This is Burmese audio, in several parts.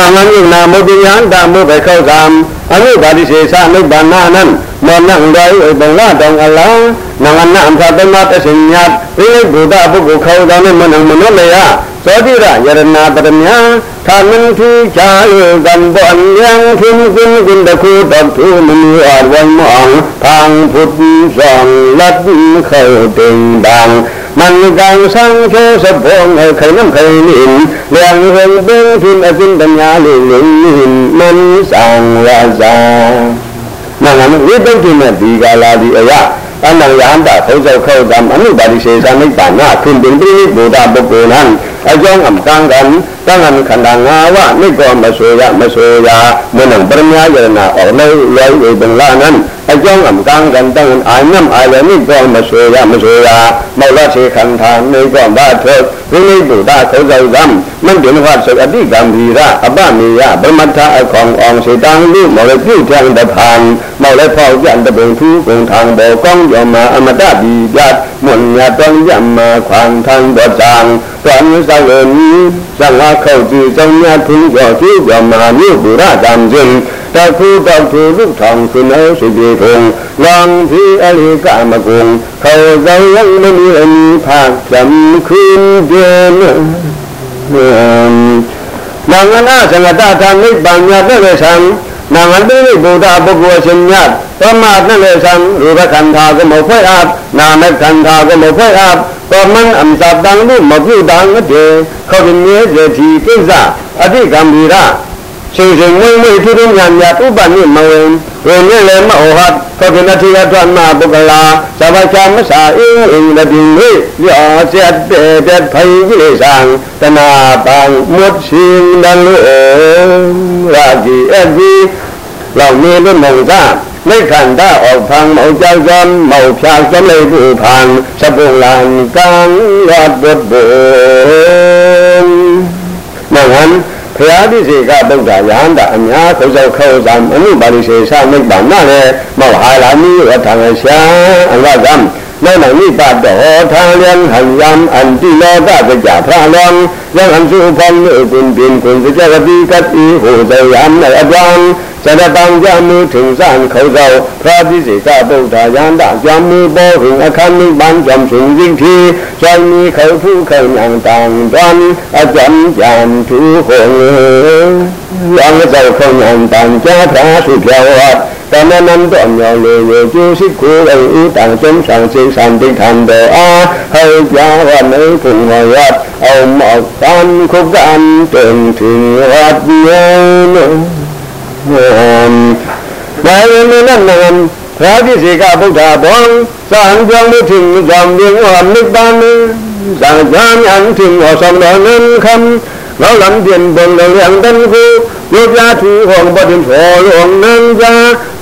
နာမမြုနာမုတ်တိယံတမုဘေခောကံအနုပါတိစေသနိဗ္ဗာနနံမောနံဒိုင်ဥပလတောင်အလံနငနံအဖတမတစိညတ်ဣဘုဒ္ဓပုဂ္ဂိုလ်ခောတော်နဲ့မနံမနောလေယသောတိရယရဏပရမယသာမန်သူချာယကံဘောအညံသင်္ကုင်ကုန္တခုတထုမနုအဝံမောသံဖုတ်ဆောင်လတ်ခောတိန်တံ มันกังสังโชสะพงให้ใครน้ำใครลินเลี้ยงเฮงเป็นทิมอจินปัญญาลิลินมันสังวาจานั่นน่ะวิปัสสนาดีกาลาดีอายะအနန္ယန္တာသုဇောခောတံအနုပါတိစေသနိဗ္ဗာန်ခွင်ပင်ပိဘုဒ္ဓပုဂ္ဂိုလ်နံ အကြောင်းအကံကံတံငံခန္ဓာငါးဝနိကောမဆိုရမဆိုရမနံပရမယရဏအောလောလောဝေပင်လာနံအကြောင်းအကံကံတံအာညံအာယနိကောမဆိုရမဆိုရမောလစေခန္ဓာနိကောဘာထောဝိနိဗုဒ္ဓခောဇောတံမန္တေနဝတ်အတိကံဗီရအပမေယဗမထအခေါင်အောင်စေတံလူမောလပြုထံတဖန်မောလဖောက်ကြံတပင်သူကုံထံဘောကောင်းယောမာအမတပိပြတ် မွန်ညာတောင်းယမခွန်ထံတော်ကြံတွန်စဝေနီသံဃာခောက်ကြည်စောင်းများထုံးကျော်သူယောမာမြို့ဘူရတံခြင်းတခုတောက်သူလူထောင်ဆွနေရှိပြေထုံလောင်ဖီအလီကမကုံခောဇောယံမနီအနိဖာဇံခွင်ပြေနံငနာသံဃတထာနိဗ္ဗာန်မြတ်တဲ့ဆံ နာမတိဘုရားပုဂ္ဂိုလ်ရှင်မြတ်သောမတ်နဲ့ဆံရူပခန္ဓာကိုမဖွဲ့အပ်နာမခန္ဓာကိုမဖွဲ့အပ်သောမန်အမ္စတံလို့မပြုတံတဲ့ခေါင်းမြဲစေတီကိစ္စအတိကံဗီရ ချိန်ချိန်ဝိဝိထူးထူးများများဥပ္ပနိမဝင်ဝေမြင့်လည်းမဩဟသောကိနတိရထမပုဂ္ဂလာသဘာချမစာအင်းအင်းတပိဟိယောစက်တေတဖိုင်ကိလေသာတနာပံမုတ်ရှင်တလုရာဂီအဂီလောက်နေလို့မဟုတ်သားမိခန္ဓာအောက်ဖံမောကြောင့်သောမောဖြာသမိပုဖံသပုလံကံရတ္တဘေမဟံ ဘုရားတိစေကတုတ်တာယဟန္တာအများခေါဆောက်ခေါဆောက်အမှုပါဠိစေသမိတ်ပါနလည်းမဟာလာမိရထံရှာအလကံ นั่นหนังนิปัตโตทางเลี้ยงหันยำอันที่โลกาสจาพระลองยังอันสุพันเอกุนปินคุณสจารปีกัตติหูใจยำในอัตยังสดตังยามือถึงสานเขาเราพระพิสิกาบุตรยานดายามือโบหึงอาคันนิบันจำถึงยิ่งทีใจมีเขาผู้เขาหนังต่างดันอาจำจำถูหงยังเจ้าเขาหนังต่างจ้าพระสุดยอด သမဏံတောမြောင်လေယေကျိုးရှိကိုယ်အူတံကျုံဆောင်စိတ်ဆံတိထံတေအာဟေကြာဝမေကုဏယတ်အောမောတံခုကံတေတိရတ်ယေနမေဝေမေနနံရာဇိစေကဗုဒ္ဓဘောသံကြောင့်တိဇံဝေဝမိတံသံဇာမြံတိဝသံနံခံလောလံပြင်ဘုံလောယံတံကို ยงดันคูโยกยาถือห้องบดินพอหลวงนันจา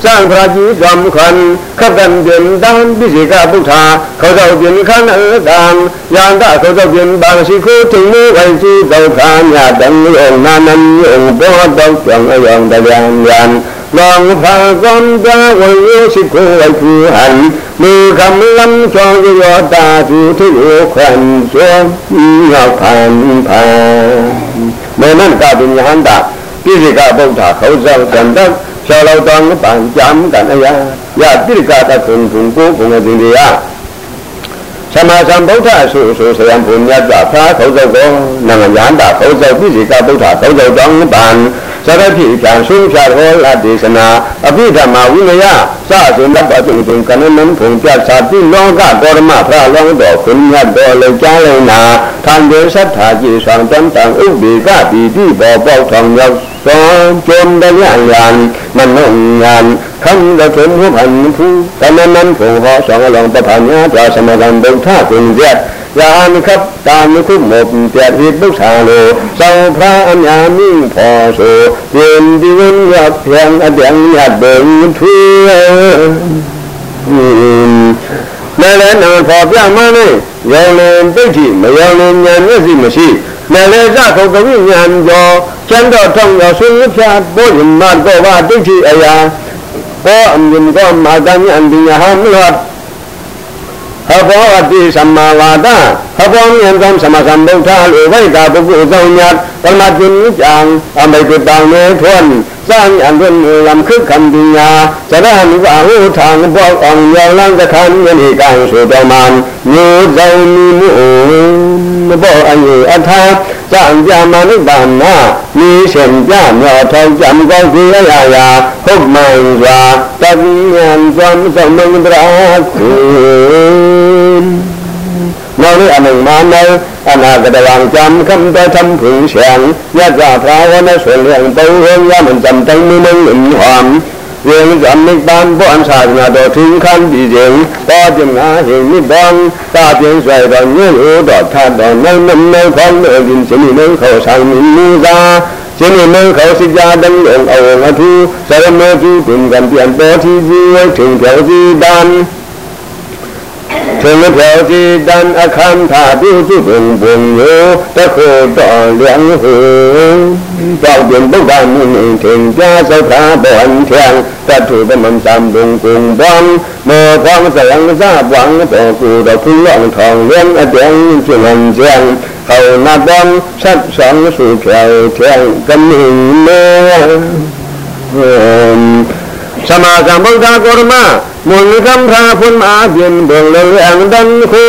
สร้างพระจีสำคัญขับกันเดียนด้านพิสิกาพุทธาเขาเจ้าเดียนขันเออดังยานได้เขาเจ้าเดียนบางสิคูถึงมือไว้ที่เจ้าขานยาดังยงนานันยงบ่ดอกจังยองตะยานยานลองพากอนตาวันโยสิคูไว้คือหันมือคำลำชองยอตาสู่ที่โอควันสวงยาผ่านผ่านเมื่อนั้นก็เป็นยันดาพิสิกาบุตรเขาเจ้าจันทร์ชาวเราต้องปันจำกันอา တိရိကဗုဒ္ဓခောဇောကန္တဖြောလောတံပံကြံကနယယတိရိကတကုံကုံကိုဘုံသိရိယသမသံဗုဒ္ဓဆိုဆိုဆယံဘုံမြတ်သာခောဇောကနမယန္တာခောဇောတိရိကဗုဒ္ဓခောဇောတံပံ သရတိတံသုဖြာဟောလာဒေသနာအပိဓမ္မာဝိနယစသုနပတုတုကနမံဖုံပြသာတိလောကကောရမဖရလောတော်ခွန်မြတ်တော်လေကြားလေနာခံတေသတ္ထာကြီးဆောင်တံတံဥပေကပိတိဘောပေါထောင်ရောက်သောကျုံတရယံမနုညံခံရထုံဘုဗ္ဗံဖူသမနံဖုံဟောဆောင်လောင်ပပညာသာသမဂံဒုဋ္ဌကုံရက် ရာမခပ်တာမခုမောပြတိပု္ပ္ပာလောသံဖရာအညာမိဖောဆိုပြင်ဒီဝံရပြံအပြံရဘုံထွေနာလနာဖောပြမလေးရောင်လင်ပိဋိမရောင်လင်ညာမျက်စိမရှိနာလေသခုတ်ကဝိညာဉ်ကျော်ကျန်တော်ထောင်းတော်ဆွေဖြာဘုရင်မတော်ဘာတိဋိအရာဘောအမြင်တော်မာတန်အန္တိယဟံလော ဟဘောအတိသမ္မာဝါဒဟဘောမြတ်သောသမသမ္ဗုဒ္ဓလိုဝိဒါပုဂ္ဂိုလ်ဆောင်မြတ်ပရမတ်ဉ္ဇံအမိတ်တံမေထွန်းสร้างอันเป็นลำคึกคำดิญาจะได้มีว่าหูทางบอกอ่องยาวลังกระทันยันอีกางสุดมันยูใจมีมุบอกอันอยู่อัฐาสร้างยามานุบานนามีเส้นย่ามยอทองจำก็คือลายาพบมันว่า ကြံကြမနုပမ္မမိရှင်ကြမြောထောင်ကြံကောင်းစီရရာရာဟုတ်မှန်စွာတတိယံသမသမင်္ဂရာသုမောရိအမင်မာနောအနာဂတဝံကြံခမ္တထံဖူရှံယတ္တသာဝနဆွေလံပုံဟောယမံကြံတံမိမံဟံ เรื่องยามันจำตั้งมือมึงหนุนหอมเรื่องจำในบ้านบ่อันศาสนาโดถึงขั้นดีเดียงก็จึงหาเห็นนิบองตาเพียงใส่ดอนเงื่อนหูดอดทาดอนในน้ำในของเมื่อดินสมีในเขาสั่งมีมือซาเจนี่เมืองเขาสิจาดังองเอาอาทูสารเมื่อที่เป็นกันเปลี่ยนโปที่จีไว้ถึงแ ถวที่ดันถึงแถวที่ดันอาคารถาดูที่บุงบุงอยู่ตะโคต่อเลี้ยงหูเจ้าเดือนบุบานนี่ถึงจะสถาบอนเทียงตะถูกมันจำบุงกุงบ้องเมื่อฟังเสียงทราบหวังต่อกูดอกพึ่งล่องทองเลี้ยงอเดียงจึงหันเสียงเขานาบ้องชัดสองสู่แถวเทียงกันหนึ่งเมื่อสมาสัมพุทธกรมามุนคำพระพุทธอา เดียนเบื้องเรื่องดันคู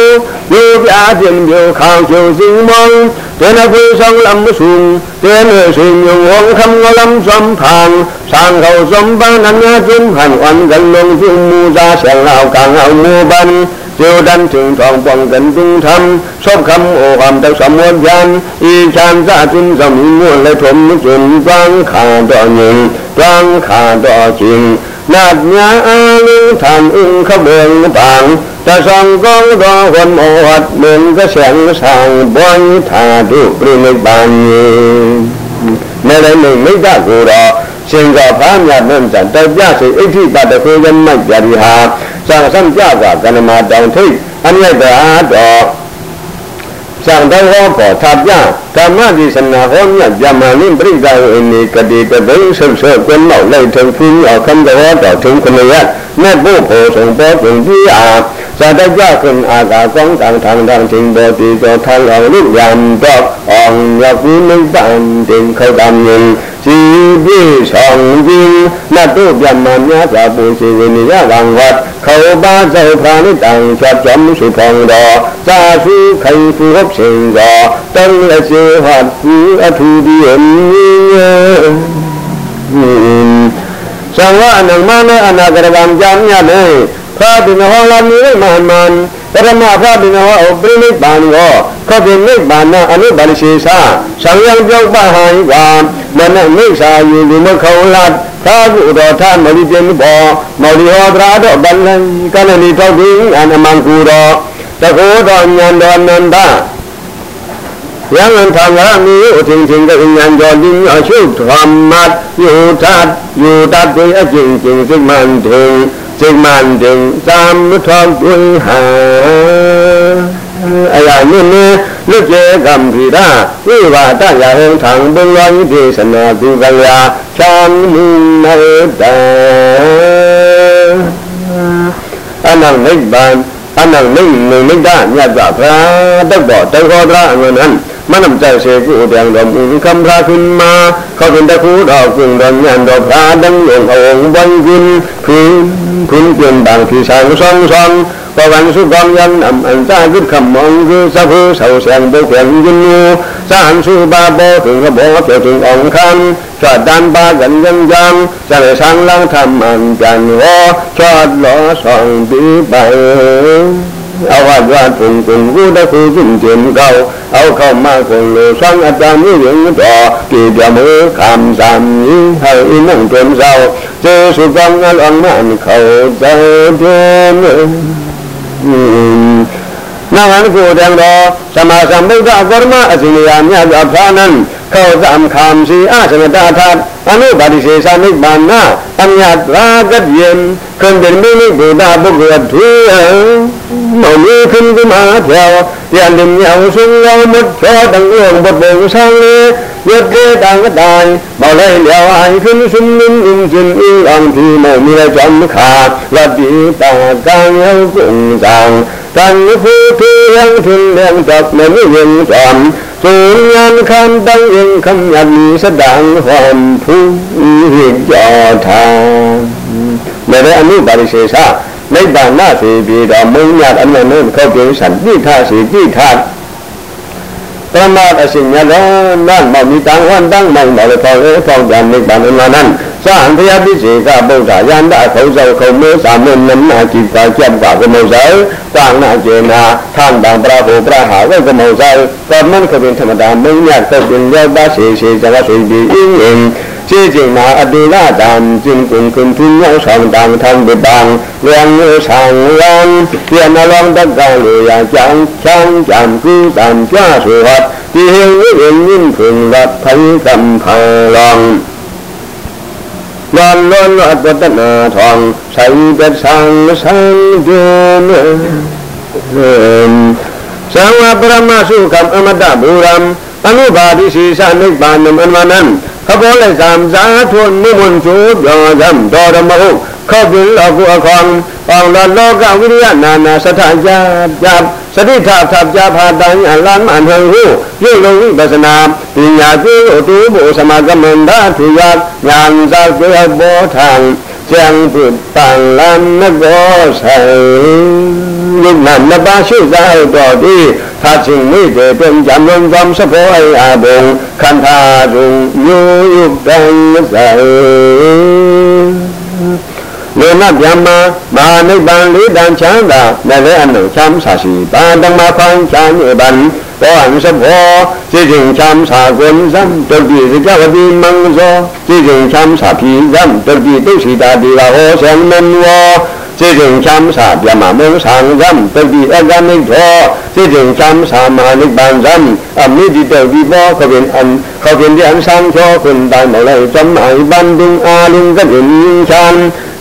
อยู่ที่อาเดียนเดียวข่าวเชียวสิงมองเตือนผู้สองลำสูงเตือนสิงยงหงคำเงาลำสมผ่านสร้างเขาสมบันนันยาจุนผ่านวันกันลงจุมูซาเสียงเอากลางเอามูบันเจียวดันถึงทองป้องกันจุงทำชอบคำโอความตะสมวนยันอีชานซาจุนสมิมวนและถมจุนฟังขาดอหนึ่งฟังขาดอจริง นัดญาอาลิงทำอึ้งขเบืองต่างตะส่องกองรอคนโมหัดเมืองก็เสียงสั่งบ่อยทาดูปริมิบานไม่ได้หนึ่งไม่ได้กูรอเชิงกับพระญาติเริ่มจันแต่ญาติอิที่ตาตตะคือยันไม่ยจริหาสร้างสัมญากว่ากันมาดังที่อันนี้แต่อาดอก ရှင်ကဖားမြတ်မင်းစံတောက်ပြစေအဋ္ဌိပတခေယမိုက်ကြရီဟာစံစံကြကကနမတောင်ထိတ်အမြတ်တော်တော်စံတော်ဟောပေါ်ထပြဓမ္မဒီစနာဟောမြတ်ဇမန်င်းပြိဿဝိနေကတိတပိဆုဆောကွန်းမောက်လိုက်ထုံဖူးအောင်ခံတော်တော်ထုံခလရမဲ့ဖို့ဖို့ဆုံးပေါ်ကျင်ကြည့်အားဇာတကြခွန်အာကာကောင်းတန်ထံတန်တင်ပေါ်တီတော်ထံတော်လူရံတော့အောင်ရောက်ပြီးနိဗ္ဗာန်တင်ခောတမ်းရင် ကြည်ပြည့်ဆောင်ခြင်းနတ်တို့ပြမများစွာပူစီဝင်ရဗံဝတ်ခောပါစေဖာနိတံချက်ကြမှုစုဖောင်းတော်သာစုခိုင်ဖူဟုတ်ခြင်းတော်တန်လက်စေဟတ်ဖူအထူဒီယံသံဃာနမနအနာဂရဗံကြံမြတ်လေ ဖာတိနဟောလာမိမဟမန်ပရမဖာတိနဟောပြိနိဗ္ဗာန်ရောခောတိနိဗ္ဗာန်အနုပါလိရှိသာသံယံပြောက်ပဟံဝါမနမိစ္ဆာယုဒီမခောလတ်သာကုတော်ထမလိပြင်းဘောမောလီဟောတရာတော့ဗလံကနလီထောက်ပြီးအနမံကူတော်တကောတော်ညံတော်နန္ဒယံထာဝရမီအထင်ချင်းကဉာဏ်တော်ဒီအရှုဓမ္မတ်ယူထတ်ယူတတ်တဲ့အကျင့်ချင်းစိတ်မှန်တယ် စိတ်မှန်တယ်သံထောက်တွင်ဟာအရာနည်းနည်းလွတ်ကျေကံပိရာဝိဝါဒရာဟံထံဘုံလောဤဒေသနာသူကလျာချမ်းမှုနတံအနံနိဗ္ဗာန်အနံနိမိတ်ဒမြတ်စွာဘုရားတတ်တော်တေခောဒရာအငနံ มันนำใจเสกูเดียงดอมอุ่นคำพระขึ้นมาเขาเป็นตะคูดอกกึ่งดอนยันดอกพาดังหลวงองค์วันกินพื้นพื้นเปลี่ยนบางที่สางซองซองประวันสุกองยันอำาอันจ้าขึ้นคำมองคือสะพือเสาแสงโบแข็งยินนูสานสุบาโบถึงขบงเกี่ยวถึงองคันชอดดันบากันยังยังจะได้สร้างลังทำอันจันวอชอดหล่อสองดีไป အဝါကြွားတွင်တွင်ကိုတခုချင်းကျင်ကောအောက်ခေါမကုန်လိုဆောင်အတန်မြင့်တော်ပြေပြမေခံသံဤဟဲဤနှံတွင်သောကျေစုကံငါလောင်မန်ခေါတဲ့ပြေနာမန်ကိုတံတော်သမာသမ္ဗုဒ္ဓကရမအစီယာမြတ်စွာဘုရားနံခောသမခံစီအာသမတထာအနုပါတိစေသနိဗ္ဗာန်သမယရာဂတ်ယံခန္ဓာမိနိဗ္ဗာပုဂ္ဂဝတ္ထေ mà như khinh cũng hạ theo tiền đình nhau xuống nhau mất cho đằng đường một đường sang lê nhất thế đang cái đàn bảo lấy leo ai khinh xung minh ung chân ư làm thì mà mi là chấm khả là bị tà càng nhau cũng rằng càng phu thư yang thiên đen tập nên yên tròn chúng nhân khăn tăng yên khăn nhận sẽ đàng hoàn thu hiện cho thà để đây anh nu bà đi xe sao ตั้งยิงคำยันมีสดังหอมผู้หิจอทางไม่ได้อนุบาลิเสสะในบ้านหน้าสีปีดอมึงญาติอันนั้นเขาเป็นสันติท่าสีที่ท่าประมาทสิ่งนี้แล้วนั่นบ่มีตังวันตั้งมั่งบ่เลยพอเอ้พอยันในบ้านนั้นสร้างพยาพิเศษกับบุตรยันได้เขาเจ้าเขาเมื่อสามเดือนนั้นนาจิตตาเจ็บกว่าก็ไม่ใช่ต่า งนาเจนาท่านบางพระโหพระหาก็ก็ไม่ใช่ตอนนั้นเขาเป็นธรรมดาไม่ยากก็เป็นยอดบาเสียเสียจะว่าสุดีอิงเองที่จริงมาอดีลาดามจึงกุนคุณทุนยังสองดังทางบิดบังเรียงเอสังวันเรียนอลองตะกาเลยจังช่างจำกู้ตามจ้าสุหัดที่เฮงเอ็นยิ่งพึงรัดไทยกำพังลองนอนล้นวัดวัฒนาทองใส่เป็ดสังสังเดือนสังวะปรมาสุขัมอมตะบุรัมอนุบาทิสีสานิบานนมันมานั้นขบวนเลยสามสาทุนนิ ခဘောလေသံသာထုနိဝန်စုပြောသံတော်ဓမ္မဟုတ်ခောပိလကုအခေါင်ပေါင်တော်လောကဝိရိယနာနာသထကြပြစတိထထပြဖာတံအလံအနံဟုပြုလုံဝိပသနာပညာကျိုးအတူဘောသမကမန္တသူယဉာဏ်သာကျေဘောထံ ကြံပြုပန်လမ်းမဘောဆိုင်လူနာနပါရှိသာတော်ဒီသာချင်းမိတဲ့ပြန်ကြံလုံးသံစပေါ်အာဘုံခန္ဓာရုံယုတ်တန်ဆိုင် လေနဗျမမာနိဗ္ဗာန်လေးတန်ချမ်းသာနဲ့လည်းအနုချမ်းသာရှိပါတမဖောင်းချမ်းရပါလိဘောအံသဘောစေခြင်းချမ်းသာကိုဉ္စံတုတ်တိကြဝတိမံဇောစေခြင်းချမ်းသာဖြီဇံတုတ်တိဒုစီတာဒီဝဟောသံမံဝော စေတံချမ်းသာပြမမေသံဃံပတိအဂမိထောစေတံချမ်းသာမဟာနိဗ္ဗာန်သံအမိတိတဝိဘောခဝေအံခဝေယံသံခောခွန်တံမလေသမ္မိုင်ဘန္တုအာလုကတိချံ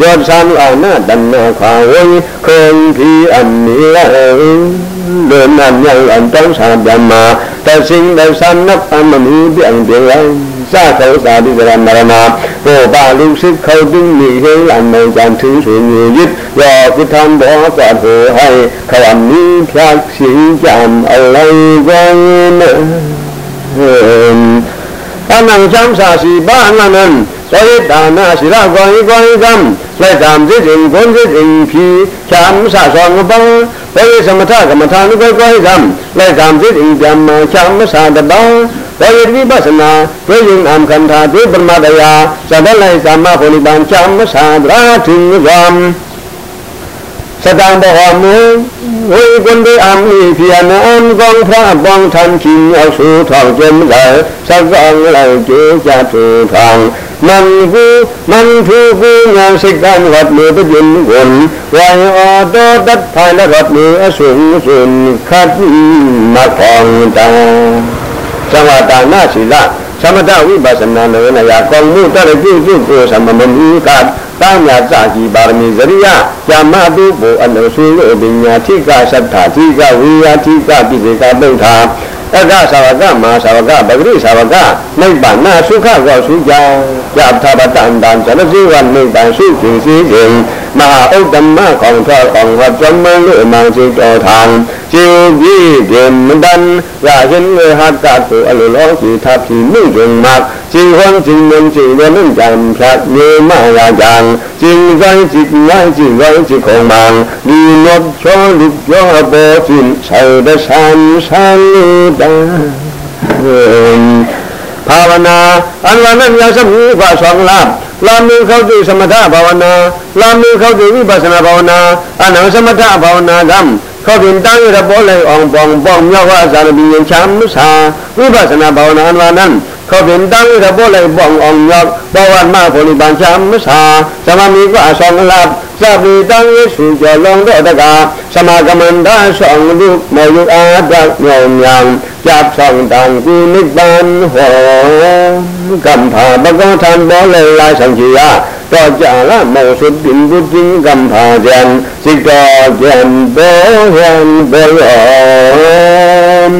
ယောသံအာနာတဏခာဝေခေဖြီအမိလေဒေနံယံအံတံသာပြမတသိင်ဒေသနပမမူပြံပြေယံစသောသာတိကရမရဏဘောပါလူစိခောတုမိဟေလံမေဇံသူဆွေညေယိ 要不贪博萨子海，可万米飘起江而来光门。阿南三沙是巴阿南，所以大那是那关于关于咱，来咱这人管这人皮，三沙双个帮，所以什么他什么他那个关于咱，来咱这人边嘛三沙的帮。ဝေတိပသနာဝေယင်အံခန္ဓာသေပရမတယာသဗ္ဗလိုက်သမ္မာပုရိပံချမ္မသာဒရာတိဝံ สตังบหอมูเฮ้ยคนได้อำมีเพียนอันกองพระบองทันขิงเอาสู่ทองเจมไหลสักกองไหลเจ้าจะถูทางมันกูมันผู้กูงานสิกันวัดมือไปยืนวนไว้ออโดดัดภายและวัดมือสูงสุนคัดมาของตาจังหวะตาหน้าศิละ သမထဝိပဿနာလောနယကောမှုတရပြုစုကိုသမမမူကတာမြတ်စာကြီးပါရမီဇရိယဇာမတုဘောအနုစုလို့ပညာထိကသတ္ထာထိကဝိယာထိကပိစေကပုဋ္ဌာအကသာဝကမဟာသာဝကပဂရိသာဝကနိဗ္ဗာန်သုခကောစုကြကြသာပတံတံဇလစီဝနိဗ္ဗာန်စုကျင်စီခြင်း မဟာဥဒ္ဓမของทอของวัดจำมันลุมังสิตอทางจิวบีเดมดันอย่าเห็นเลยหักกาตุอลุโลสีทับสีมุ่งจงมักจิงคนจิงเงินจิงเงินนั่นจำพระเยมายาจังจิงใจจิตย้ายจิงไว้จิคงมังดีนบชอลุกยอโบจินใส่ดสันสันดาภาวนาอันวันนั้นยาสมุกว่าสองลาบลามือเข้าสู่สมถะภ လာမင်ခောက်တိသမထဘာဝနာလာမင်ခောက်တိဝိပဿနာဘာဝနာအနံသမထဘာဝနာကံခောက်တင်တန်းရပေါ်လေအောင်ပေါင်ပေါင်မြောက်ဝဇာတိယံချမ်းသာဝိပဿနာဘာဝနာအနဝနံခောက်တင်တန်းရပေါ်လေပေါင်အောင်မြောက်ဘဝမှာကိုလိပန်ချမ်းသာသမမီကအဆောင်လာသဗ္ဗေတံယေစုကြောလုံတော့တကသမကမန္တဆောင်လူမေယုအာဒမြောင်မြောင်ကြပ်ဆောင်တံကုနိဗ္ဗာန်ဟော ทราบดีตั้งเยสุจะลงดอกตะกาสมากรรมันได้สองลูกในยุอาดักยองยังจับสองต่างกูนิบานหัวกำผาบกทานบ่เลยลายสังขียาก็จะละโมสุดินบุจิงกำผาเจนสิกอเจนโบเฮนเบลอม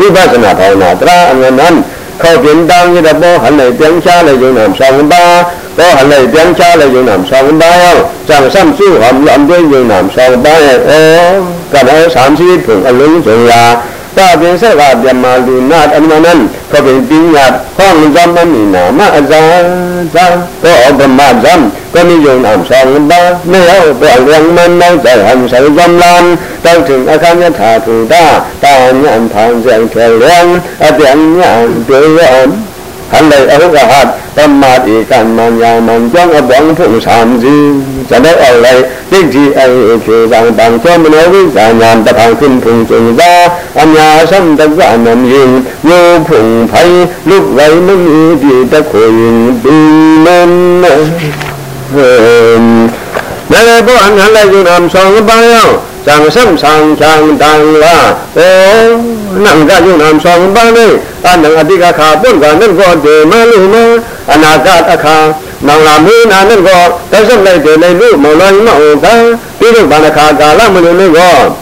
วิปัสสนาภาวนาตราอันนั้นเข้าเป็นดังยี่ระโบหันไหลเตียงชาเลยอยู่นำสองบาโบหันไหลเตียงชาเลยอยู่นำสองบาจังซ้ำสู้หอมหลอมด้วยอยู่นำสองบาโอ้ ကနောสามชีวิตผงอลุงจงยา ตาเป็นเสวาเปียมาลูนาดอันนั้นเขาเป็นปิญญาห้องจำมันมีนามาอาจารย์จ้าก็ออกมาจำก็มีโยนอ่ำสองบ้าไม่เอาปล่อยเลี้ยงมันน้องใจหันใส่จำลานต้องถึงอาคารยถาถูดาตาญานผ่านเสียงเฉลียงอาเปียงญานเปลี่ยน หันเลยเอากระหัดตมาอีกันมันยามันจ้องอบังผู้สามจีจะได้เอาเลยยิ่งที่ไอ้คือต่างต่างจ้องมันเอาวิจารณ์ตะพังขึ้นพุงจึงว่าอัญญาสัมตะวันนั้นยิงโยพุงไผลูกไรไม่มีที่ตะคุยดีมันเฮ้ยนั่นเลยพวกอันนั้นเลยอยู่นำสองไปแล้ว chẳng sâm sang chàng đàng là ô nặng ra yung nam song ba ni an nang adika kha pun ga nan go de ma lu ma anagat akha nang la mi na nan go ta sam lai de lai lu mo lai ma o ga pi lu ba na kha ga la mu lu go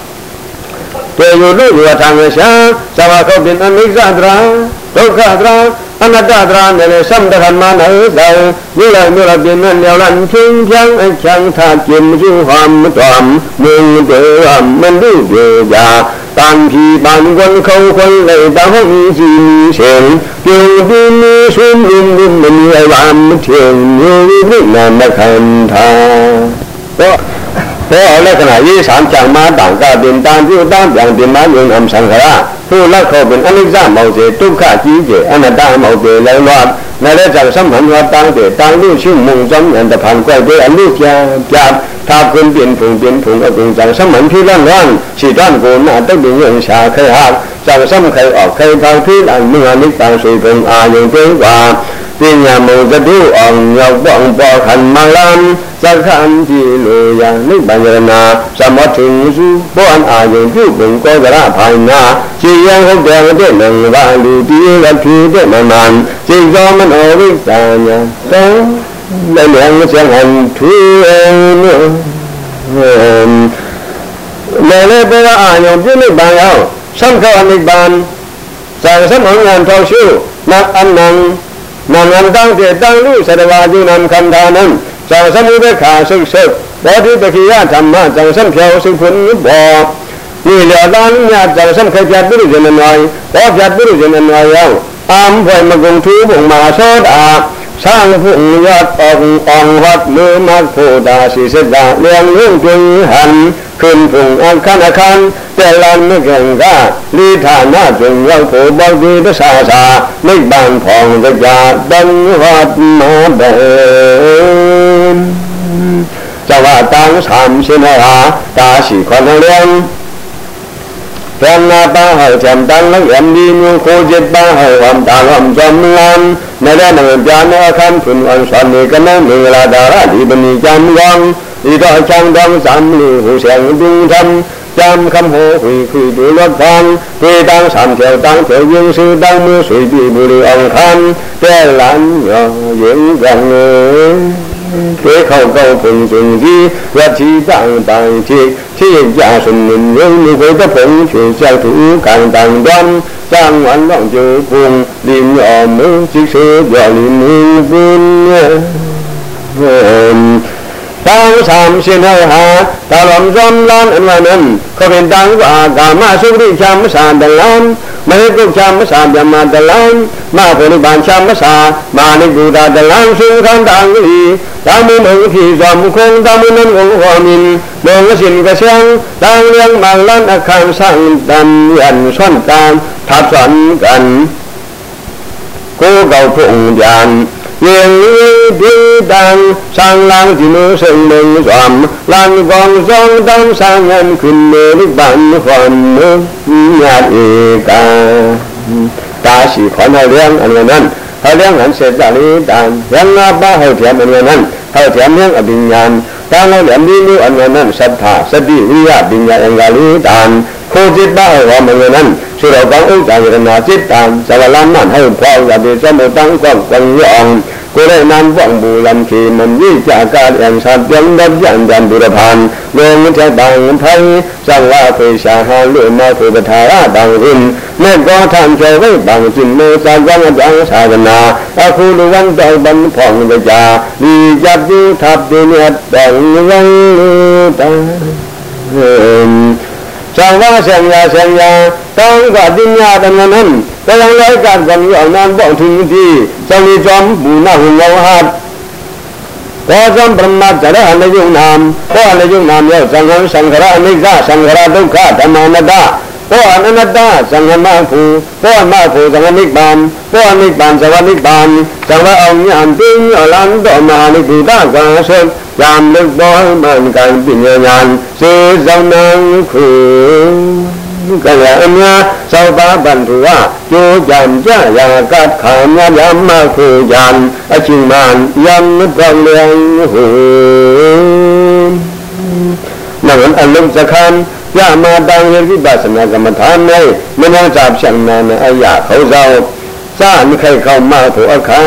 တေယုလူဝထံရှာသဘာခောပိနမိစ္ဆဒရာဒုက္ခဒရာ အနတ္တဒရာနဲ့လေသမ္တခမနဟုသောမြို့လိုက်မြို့လိုက်ပြင်းနဲ့လျော်လန့်ချင်းချမ်းအချမ်းသာကျင်စုဟံတော်မင်းတေဝမန္တုပြေကြတန်ဖြီပန်ကွန်ခုံခွန်လေတဟုံစီရှင်ပြုံပြင်းနေဆွေးမြင်းမင်းရဝမထင်မြေဝိနမခန္ဓာတော့ဘောလက္ခဏာရေးဆံကြံမာတံကပင်တံပြုတံပြန်ပင်မယုံအံသံခရ ผู้ละเขาเป็นอนิจจามเอาเสทุกขะจีเจอนัตตาเอาเปแล้วรอดในเรื่องจากสัมพันธ์ว่าตังเตตังลู่ชื่อมุงจำอันตะพันก้อยด้วยอันลูกยาจับถ้าคุณเปลี่ยนผงเปลี่ยนผงเอาเป็นจากสัมพันธ์ที่ร่างร่างสีด้านโกนหน้าต้องเป็นเรื่องชาเคยหักจากสัมใครออกใครทางที่อันเมื่อนิตังสุยเป็นอาอย่างเจ้าว่า ပညာမုံတတုအောင်ရောက်ပေါင်းပေါ်ခန္မလံသက္ခံတိလိုယနိဗ္ဗာန်ရဏသမထေစုဘောအအာယုပြုပုံကောကရဖိုင်နာခြေရန်ဟုတ်တယ်တဲ့နံဘာလူတီရဖြေတဲ့မမန်ခြေသောမနောဝိသညာသံလည်းလည်းဆံဟန်ထူနောလည်းလည်းဘောအာယုပြုနိဗ္ဗာန်ရောက်သံဃာနိဗ္ဗာန်သာသမောဉ္ဇံထောရှုနအနံနာငံတ န်းတဲ့တန်လူစရဝါဇုနံခန္ဓာနံဇောစမှုဘခါဆုဆုဘောဓိပခိယဓမ္မဇောစံဖြောစုဖွန်ဘောဒီလတန်မြတ်ဇောစံခေပြတ်ပုရိဇနနွိုင်းဘောပြတ်ပုရိဇနနွိုင်းယောအံဖွယ်မကုံထူးဘုံမှာသောတာ สร้างผู้ยอดอององวัดมือมัดโพดาสิสดาเลี้ยงลุ่งจึงหันขึ้นฝุ่งอันคันอาคันแต่ลันไม่แข่งกาลีฐานาจึงเราโผบางดีทศาสาไม่บานพองกระจาดันวัดมาเดินจะว่าตั้งสามสินหาตาสีคนเลี้ยง แฟนนาป้าเหาแถมตังแล้วแอมดีมูโคเจ็ดป้าเหาความตาความจำลานในด้านหนึ่งจานอาคันทุนอันสอนนี้ก็นั่งมีเวลาดาราดีบันีจำวังดีต่อช่างดองสามลือหูเสียงดุงทำจำคำโหคุยคุยดูรถฟังคุยตั้งสามเที่ยวตั้งเที่ยวยิงซื้อตั้งมือสวยดีบุรีองคันแต่หลานยอยิงกันเอ้ 对口高风景机，我起当当起，起家顺民有你会的风雪小土干当端，张完浪就风林我们只是要林林分分。当三心海哈，大龙双兰恩万恩，可变当个伽马苏里强山的兰。 မသုရိချမ်းမသာတလံမဟိကုချမ်းမသာဗျမတလံမဘုနိဗ္ဗာန်ချမ်းမသာမာနိကုတာတလံသုခန္တံဂိတမုမုခိဇောမုခုံတမုနံဝဟောမင်လောကရှင်ကရှံတံလျံမလန်အခန့်ဆံတံယံဆွမ်းတံထပ်ဆွမ်းကန်ကိုယ်ကောက်ဖုန် ပြန်ရင်ဒီတံသံလံဒီလိုစိန်နေစွာလန်ကောင်ဆောင်တံသံငန်ခွင်နေဘန်ခွန်မြတ်ဧကံတာရှိခေါ်တဲ့အနန္တဟောတဲ့ငန်စေတလေးတံယံနာပါဟောတဲ့မနန္တဟောတဲ့မြတ်အပညာတာလည်းအမိ မျိုးအနန္တသတ္ထစတိဝိယပညာအင်္ဂါလေးတံခိုจิตပါဟောမနန္တဆိုတော့ကောင်းဥစ္စာရဏจิตတံဇဝလမ္မဟောဖောရတိသမတံကောင်းကောင်းရောကိုယ်နဲ့နန်းပေါ့ဘူလံခေမမြင့်ကြကားရန်သာပြန်တဲ့ပြန်ပြန်ဒုရဖန်လောမထတံထိုင်သံဃာဖေရှာဟာလူမသုပထာရတံရင်မေကောထံကျော်ဝိပံจินမေသာကံတံသာသနာအခုလူဝန်တော်ဘံဖောင်းကြဒီကြတိသဗ္ဗေနတံဝံတံ สังวาสัญญาสัญญาต้องกติญญาตนั้นแต่ยังไรการกันอย่างนั้นบอกถึงที่สังนิจอมบุญนาหุ่นเราหัดพอจำปรมาจารย์ในยุคนามพอในยุคนามแล้วสังฆสังฆร သောအနန္တသံဃမဟုသောအမဟုသံဃနိဗ္ဗာန်သောအနိဗ္ဗာန်သဝနိဗ္ဗာန်သဝအောင်ညံပိညလံတောမဟာနိဗ္ဗာန်ကံစေယံလုဘောမံကံပညာဉ္စေဇောနံခွေကလျာအမြာသောပါဗန္ဓုဝကျိုးကြံကြရာကခာမြယမခွေယံအချိမံယံဘောလျံဟုနဝံအလုံးစခံ န်းยามาตังเยวิปัสสนากรรมฐานในมโนจับฉันนาในอายะเขาเจ้าสร้างใครเข้ามาถูกขัน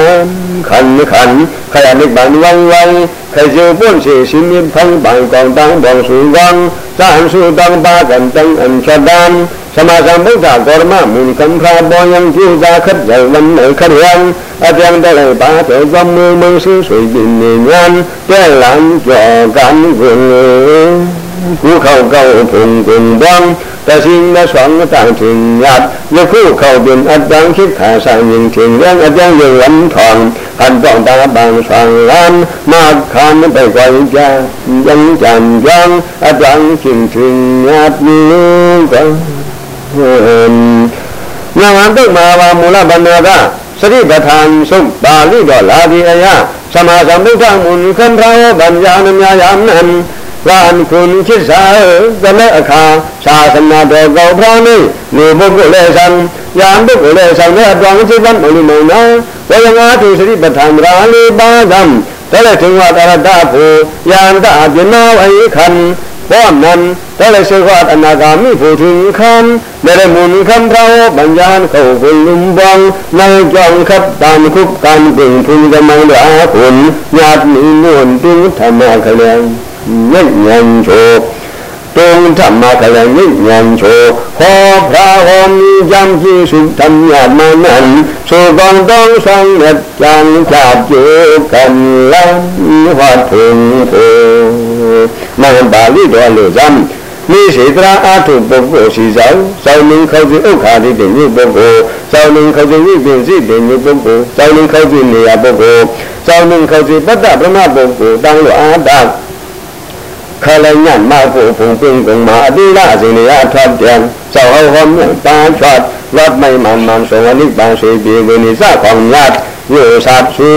ขันขันใครนึกบันวังวังใครเจอป้นเสียสิมิพังบางกองตังบองสูวังสร้างสูตังบากันตังอันชดานสมาสัมพุทธากรมามุนคำพราบอยังที่จะขัดใจวันเหนือขัดยังอาจารย์ได้เลยปาเถอความมือมือซื้อสวยบินเนียนแก้หลังจ่อกันเวือ กูเข้าเก้าพุงกุนบ้องแต่สิ่งละสองต่างถึงยัดยกคู่เข้าเป็นอัดดังคิดขาสั่งยิงถึงเรื่องอาจารย์ยังวันทองพันต้องตาบางสั่งล้านมากคานไปไกลจะยังจันยังอาจารย์คิดถึงยัดนี้ก็งานต้องมาว่ามูลบรรณาสติปัฏฐานสุบาลีดอลาดีอายะสมาสัมพุทธมุนขันทายบัญญาณญายามนั้น วานคุณคิดสาสมะคาศาสนาดอกเกาพระนี่นี่บุกุเลสันยามบุกุเลสันเนี่ยดวงชีวันมนุมนะวยังอาทุสติปัฏฐานราลีบาดัมแต่ละถึงว่าตระดาภูยานตาจินาไว้คันป้อมนั้นแต่ละสุขวัตอนาคามีผู้ถึงคันในระมุนคำเราบัญญาณเข้าคุณลุมบังในจองคับตามคุบการเป่งพึงกำลังเหลือคุณญาติมีนวลตึงธรรมะคะแนน ညဉ့်ဉဏ်ချိုတုံဓမ္မကလည်းညဉ့်ဉဏ်ချိုဟောဖရာဟောမိကြံကြည့်စုဓမ္မမနံဆိုကောင်းတောင်းဆောင်တဲ့ကြံကြပြေကံလံဟောထုံကိုမဟာပါဠိတော်လို့ဇမ်းမိစေတရာအာထုပုဂ္ဂိုလ်စီဆောင်စောင်းနှင်းခေါ်စီဥက္ခာတိတင်ညပုဂ္ဂိုလ်စောင်းနှင်းခေါ်စီဝိပင်စီတင်ညပုဂ္ဂိုလ်စောင်းနှင်းခေါ်စီနေရပုဂ္ဂိုလ်စောင်းနှင်းခေါ်စီပတ္တဗြဟ္မပုဂ္ဂိုလ်တောင်းလို့အာတ ခလည်းညမဖို့ဖုန်ပင်ကုံမှာအတိလစင်ရထပ်ပြန်စောဟောဟောမြတ်တာချတ်ဝတ်မိုင်မန်မန်ဆိုဝနိပန်စေပြေကိုနိစခေါင်ညတ် ရိုးsát su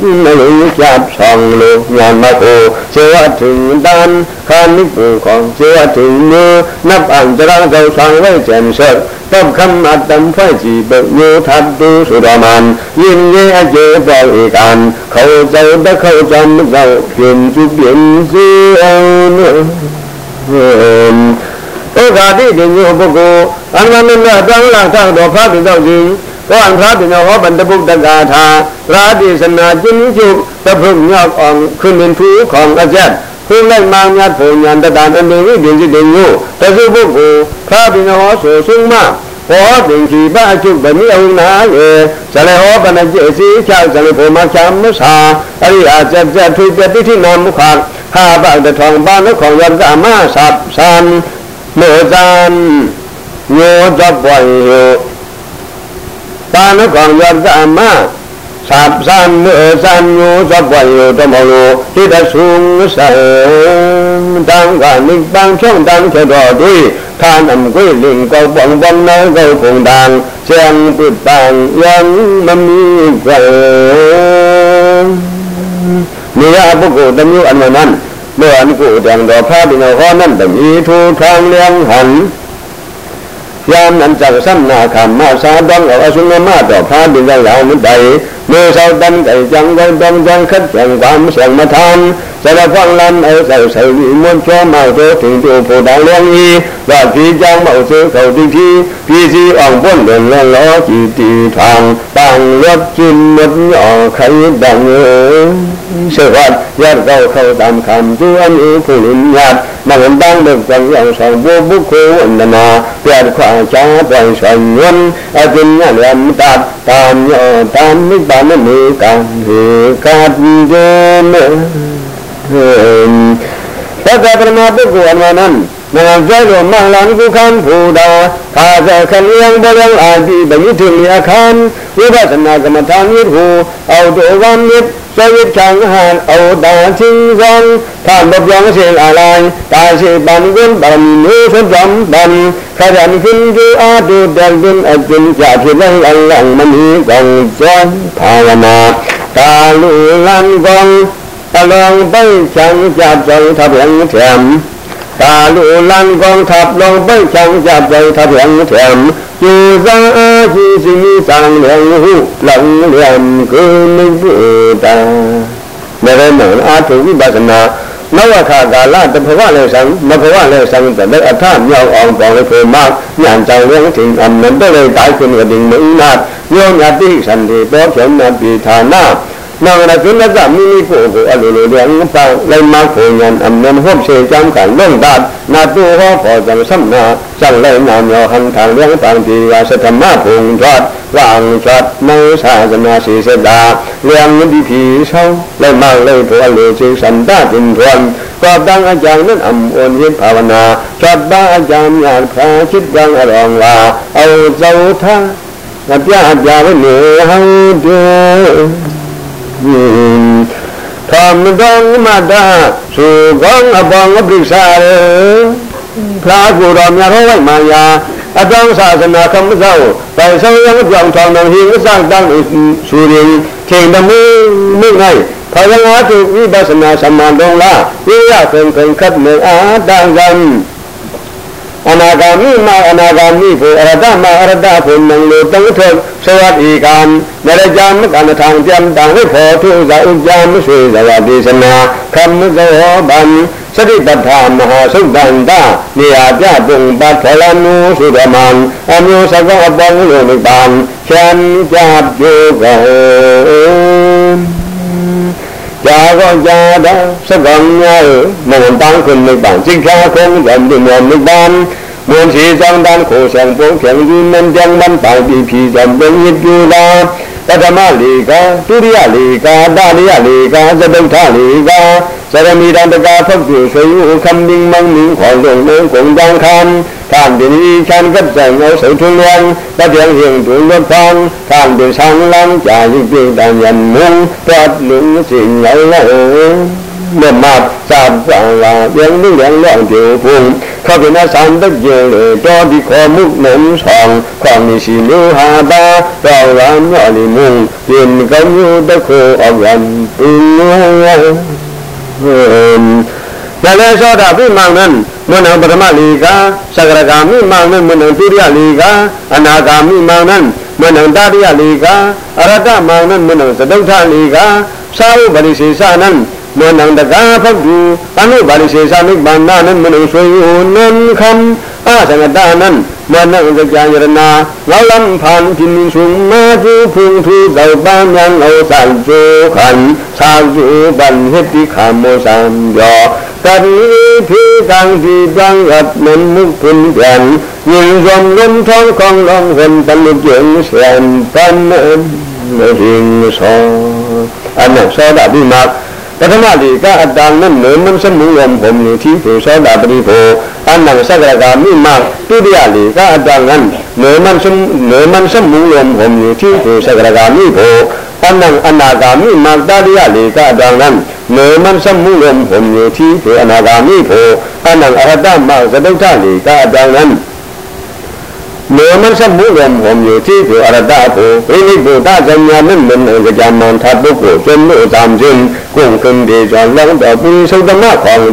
mê chạp sòng lô nhàn mà khổ chế hoaถึงđan khan ních bù còn chế hoaถึงmưa nắp ảnh ra dầu sang với chèn sợ tâm khâm ạt tâm phải chỉ bự như thật tu sự đỏ màn nhìn nghe chế vào ý càn khẩu dấu đã khẩu trong nước dầu truyền chú biến dư ơn ô gà đi đi nhiều bố cô anh mà mình là đang là sao đó phát được đâu gì ကောအံဖရာပညာ ဟောဗန္တပုတ္တကာထာရာတိစနာကျင်းကျုပ်တဖုညောက်အောင်ခွင်ပင်ဖူးခေါင်အကျက်ခွင်လိုက်မှမြတ်ဘုံညာတတန်အနေဝိပင်စိတင်ညိုတသုပုဂ္ဂိုလ်ဖရာပညာဟောဆိုဆုံးမဟောပင်စီပါအချုပ်ဗမိအုံနာရေဇလေဟောပနจิစီချဇလေဘုမချမစာအရိယာဇက်ဇက်ထွေပြတိဋ္ဌိနာမုခဟာပတထောင်ပါနခေါရကမသပ်သံမေဇံညောဇပွို ပါနကောင်ယောတအမသဗ္ဗံမေသံညောသဗ္ဗယောတမောတိတဆုသံတံကနိဗ္ဗာန်ဖြုံတံခေတော်တွေ့ทานอำกุ้ยลิงเกาบองบองน้เกาคงดังเชียงปิดปังยังมันมีไกลมีอาบุกุตมิวอันนั้นเมื่ออันกูแดงดอกพระดินเอาข้อนั้นแต่มีทูทางเลี้ยงหัน ยามนั้นจักสัมนาคำมาสาดังเอาอสุนมาต่อพาดินยังเหล่ามันใด เมื่อเศร้าดันไก่จังไก่ดองจังคัดแข่งความเสียงมาทานจะละฟังลันเอาใส่ใส่วิมวนชัวมาโตถึงตัวผู้ดังเลี้ยงอีว่าพี่จังเมาซื้อเขาดีที่พี่ซีอ่องพ้นเดินล้อล้อจีตีทางต่างรถจินมดหย่อไข่ดังเออเสือวัดยัดเราเข้าตามคำชื่ออันนี้ผู้ลินยัดมันดังเบิกจังอย่างสองบุบุคคลนาเปียดขวาจ้าปล่อยสัญญนอาจินยันยันตัดตามยอตามนิบา าမမေကံဒေကာပိဒေမေသက္ကပရမပုဂ္ဂိုလ်အမှန်တမ်းနံဇေလောမလံကုခံဘူတာကာဇခလျံဘလံအာတိဗိထုမြခံဝိပဿနာကမ္မထာမြေဟုအောတောဝံမြေ စဝိတံဟံအောတံသိဇံသာမပြောင်းစင်အလိုင်းတာရှိပန်ကွန်ပါရမီနေဖံံဗံခရံခင်ဂျူအာဒုဒံကွန်အကျဉ်းချဖြစ်လန်အလံမနီကောင်ဇံဘာဝနာတာလူလန်ကောင်အလောင်းပိတ်ချံကြကြံသဗ္ဗံထံတာလူလန်ကောင်သဗ္ဗံပိတ်ချံကြကြံသဗ္ဗံထံကျေဇံအ စီသံဃေဟုလောင်လျံကိုနိဗ္ဗတံနရမောအာထုဝိပဿနာနဝခကာလတဘဝလည်းဆောင်မဘဝလည်းဆောင်တဲ့အထမြောက်အောင်ပေါ်လို့ဖေမညံကြောင်ရင်းတင်အမန္တလေးတိုင်းကိုတင်မဦးနာယောညာတိစံဒီပေါ်ဖြံနာပိဌာနာ นางราชุนจะมีมีผู้ผู้อลุลุเรียงฟังเลยมาผู้ยันอันเนห่วมเชยจำขันล่องดาดนาตูว่าพอจังสัมนาจังเลยนามยอหันทางเลี้ยงปางทีวาสธรรมะพงจอดวางจอดเมื่อสาจะนาสีเสดาเลี้ยงดีผีเช่าเลยมาเลยผู้อลุจึงสันดาจินทวนก็ดังอาจารย์นั้นอ่ำโอนเย็นภาวนาจอดบ้าอาจารย์อยากพาคิดดังอรองลาเอาเจ้าท่านอาจารย์อาจารย์เหนือเฮาเดือ ธรรมดงมาดาสุกังอบองอภิษาเรพระกุรมยาร้อยมายาအတောင်းသာသနာကမ္မဇောတိုင်ဆောင်ရံကြောင့်ထောင်းတော်ဟိဝစံတန်းစုရင်ချိန်တမှုမိငိုင်ဖယငါတုဝိပဿနာသမန္တုံလားဝိရခုံခုံခတ်မေအာတံကံ အနာဂါမိမအနာဂါမိဖို့အရတမအရတဖို့နံလိုတုံးထုတ်သဝတိကံနရကြမကံထံပြံတံဝိဖောထုဇာဥကြမဆွေဇဝတိစနာခမ္မဇောဗံစတိပဋ္ဌာမဟာသုဒ္ဒန္တနေရာပြပုံပတ်ထလနုသုဒမံအမျိုးစကောအပေါင်းလိုနိဗ္ဗာန်ချမ်းကြပြုကော ကြာကောကြာတာစကောများမွန်တန်းခွန်နိဗ္ဗာန်စိတ်ခါခုံးရံဒီမောနိဗ္ဗာန်မွန်စီစံတန်းကိုဆောင်ပုံဖြံယူမန်ကြံမန်ပိုင်ပြီးဖြီကြံပင်ရပြူလာပထမလေကဒုတိယလေကတတိယလေကသတုထလေကစရမီတံတကာဖတ်ပြဆွေဟုခမ်ဒင်းမန်မင်းခေါ်လုံးလုံးကုန်တန်းခံ 看病医生跟诊有手出量，那表现不乐观。看病上郎假一病但人梦，不灵性有漏。那么三上郎两零两两九分，可比那三得九里多的科目农场，看你是六哈八，到了那里梦，人跟有的可人不。嗯。 ယလေသောတာပိမောင်နံမနံပထမလေကသကရဂာမိမောင်နံမနံဒုတိယလေကအနာဂာမိမောင်နံမနံတတိယလေကအရတမောင်နံမနံသတုထလေကသာဝပရိစေသနံမနံတကာဖုတ်တုအနုပါရိစေသနိဗ္ဗာန်နံမနံဆွေယုနံခံအာသင်္တနံမနံကြံရနာလောလံဖန်ပြင်းစုံမာသူဖုန်ထူသောပန်းမြန်လောသံဇောခံသာဇောဗန်ဟိတိခမောသံယော กันที่ทางที่บังอัดมันมุกพุนแผ่นยิงรวมลมท้องของลองเห็นตันเจียงแสนตันเอ็นหิงสออันนั้นสอดาบิมากပထမလေကအတန်နဲ့နေမစမှုရံဘုံနေတိကိုသောတာပတိဖို့အနံစကရကမိမဒုတိယလေကအတန်နဲ့နေမစနေမစမှုရံဘုံနေတိကိုစကရကမိဖို့ အနံအနာဂာမိမတတိယလေကအတန်နဲ့နေမစမှုရံဘုံနေတိကိုအနာဂာမိဖို့အနံအရတမသဒုဋ္ဌလေကအတန်နဲ့မေမစမှုရံ ဟောမျိုးတိကိုအရတကိုပြိဋိဘုဒ္ဓဇညမင်းမင်းကကြမန်ထပုဂ္ဂိုလ်စွန့်လို့သံချင်းကိုယ်ကံဒီကြောင့်လောင်းတော်ပုစုသမခေါင်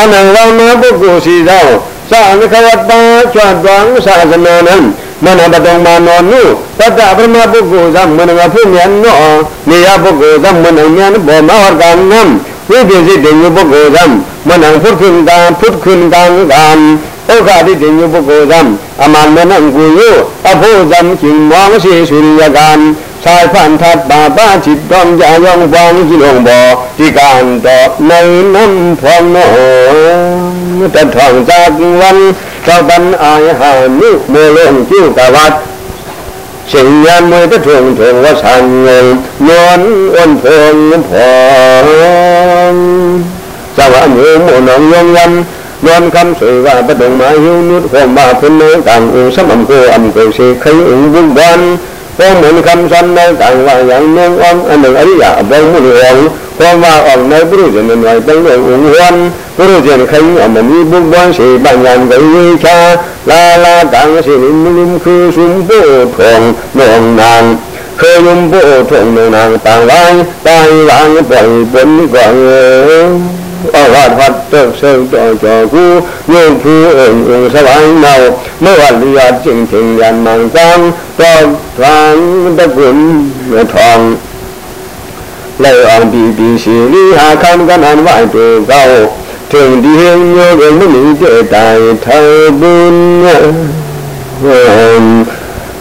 အာနာတော်ဒီတေလိုယွန်းဇဝလောကုပမအယာတိသံတက်မောင်လံစခံပြသံရှံမင်းမြတ်နံတော်ဘယဖုန်တံသံစကောင်းအပယရှုညောထံဒီထောက်သာစိတံဟုဟံမနအနန္တမပုဂ္ဂိုလ်စီသောသာနခဝတ္တချွတ်တော်သာသနာနံမနပတုံမာနောနုတတ္တပရမပုဂ္ဂိုလ်သမနငါဖုမြတ်နောနေယပုဂ္ဂိုလ်သမနဉာဏဘောမဝကံနံဝိပ္ပစိတေညပုဂ္ဂိုလ်သမနံဖုခွင်ကံဖုခွင်ကံကံဩဃတိတေညပုဂ္ဂိုလ်သမအမန္တနံကိုယောအဖို့သမချင်းမောင်ရှိဆွေရကံ ชายฟันทัดบาบ้าจิตพร้อมยายองวางกิลงบ่อที่การตอบในน้ำพร้อมโนแต่ท่องจากวันชาวบันอายหานิเมลงจิ้วกะวัดเสียงยามเมื่อถึงถึงว่าสันเงินนอนอ้นเพลิงพองสวรรค์หมู่น้องยงยันนอนคำสื่อว่าประดงมาหิวนุดความบาพนเนื้อต่างอุสมัมโกอันเกวเสขยุงบุญวัน ဟောမင်ကမ္သမ္မေတံဝါယံမေဝံအနုအရိယအဘောမှုရောဟောမာအောင်နေပြုဇေမေမိုင်တုံးဝံဝံပြုဇေခိုင်းအမမီဘုဘွန်ရှိပညာဂေချာလာလာတံရှိနိမနိခုရှင်ဘုထုံမောနံခေယံဘုထုံမောနံတံဝံတံဝံပိပဏိကံ องนองนางต่างไว้ตายวางปล่อยบนก่อนอวาดวัดเติมเสริมต่อจอกูโยมผู้เอ่งองสวายเนาเมื่อวันริยาจริงถึงยันมังจังตอนทางตะกุนทองเลยอ่อนปีปีสีลีหาคำกันอันไหวตัวเก่าถึงดีเฮงโยเองไม่มีเจตายเธอบุญ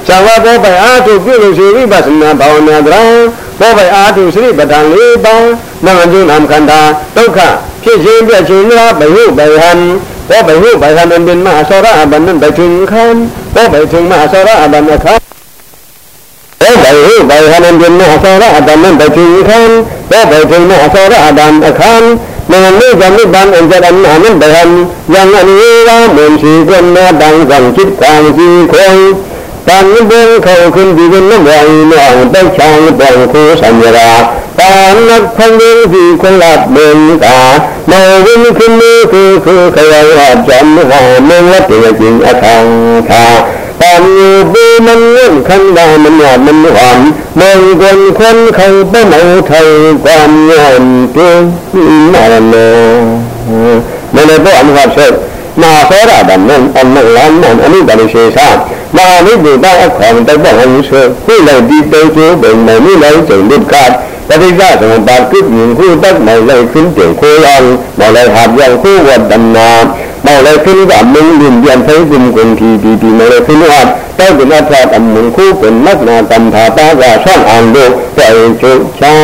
จะว่าพอไปอาตุပြုလို့ရှိวิปัสสนาภาวนาတရာဘောไปအာတုစရိပဒံ၄ပါးနာမကျုံနာမခန္ဓာဒုက္ခ ဖြစ်ခြင်းပြခြင်းလားဘယုဘယဟံဘောဘယုဘယဟံเป็นมหาสระบันนั้นไปถึงขันဘောไปถึงมหาสระบันนะครับဘောဘယုบยหံเป็นมหาสระบันนั้นไปถึงขันဘောไปถึงมหาสระบันအခန်းမနမိကမိဘံအံကြရဏနံဘ ตอนนี้เบื้องเขาขึ้นดีเป็นน้ำไหลเมื่อได้ช่างแบ่งคู่สัญญาตอนนักพันเลี้ยงที่คนหลับเดินตาเมื่อวิ่งขึ้นมือคือคือขยันหอบจำหาเมืองละเปลี่ยนจริงอาคังคาตอนนี้ดีมันเรื่องขันดามันหยาบมันหอมเมืองคนคนเขาไปไหนไทยความเงินเพียงนั่นเลยไม่ได้บอกอันว่าเช่น นาโสดาบันนั้นอันนั้นล้านนั้นอันนี้บริเชษานานิบุตรอักขรแต่บอกอันนี้เชื่อผู้ใดดีเตยเชื่อเป็นในนี้เลยจึงดุดขาดปฏิญาสมบัติคือหญิงคู่ตักไม่เลยขึ้นเจียงคู่ยังไม่เลยหับยังคู่วัดดำนา ไม่เลยขึ้นกับมึงดินเดียนใช้ดินคนทีทีทีไม่เลยขึ้นวัดต้เป็นอาชาตำมึงคู่เป็นนักนาตำผาตากาช่างอ่านดูใจชุกช้า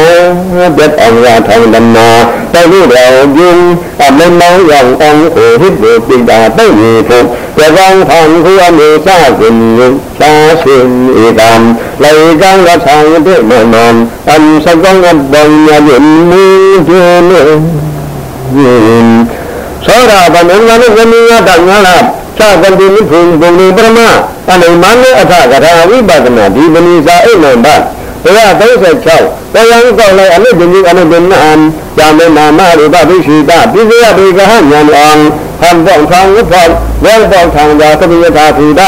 เด็ดอ่อนยาทองดำนาต้รู้เรายุ่งอ่ไม่เมาอย่างองโอหิบุปิดาต้มีทุกจะวางทางคู่มีซาสินยุชาสินอีกามเลยกังกระชางเพื่อมานอนอันสักงอันบังยาเย็นมือเจนโ သောရာပမေနနသမီယတငါလာသဗ္ဗတိမိဖွံဂုံလေပရမအနိမန္နအခကရာဝိပဒနာဒီမနိစာအိမံဘဘုရား36ဘယံကောလေအနိဒိနိအနိဒိနံယာမေနာမရူပပိရှိတပိစယဒေကဟညံအောင်ဟံဘောင်းထောင်းဝတ် ဝေလပေါထံသာသတိယတာသုဒ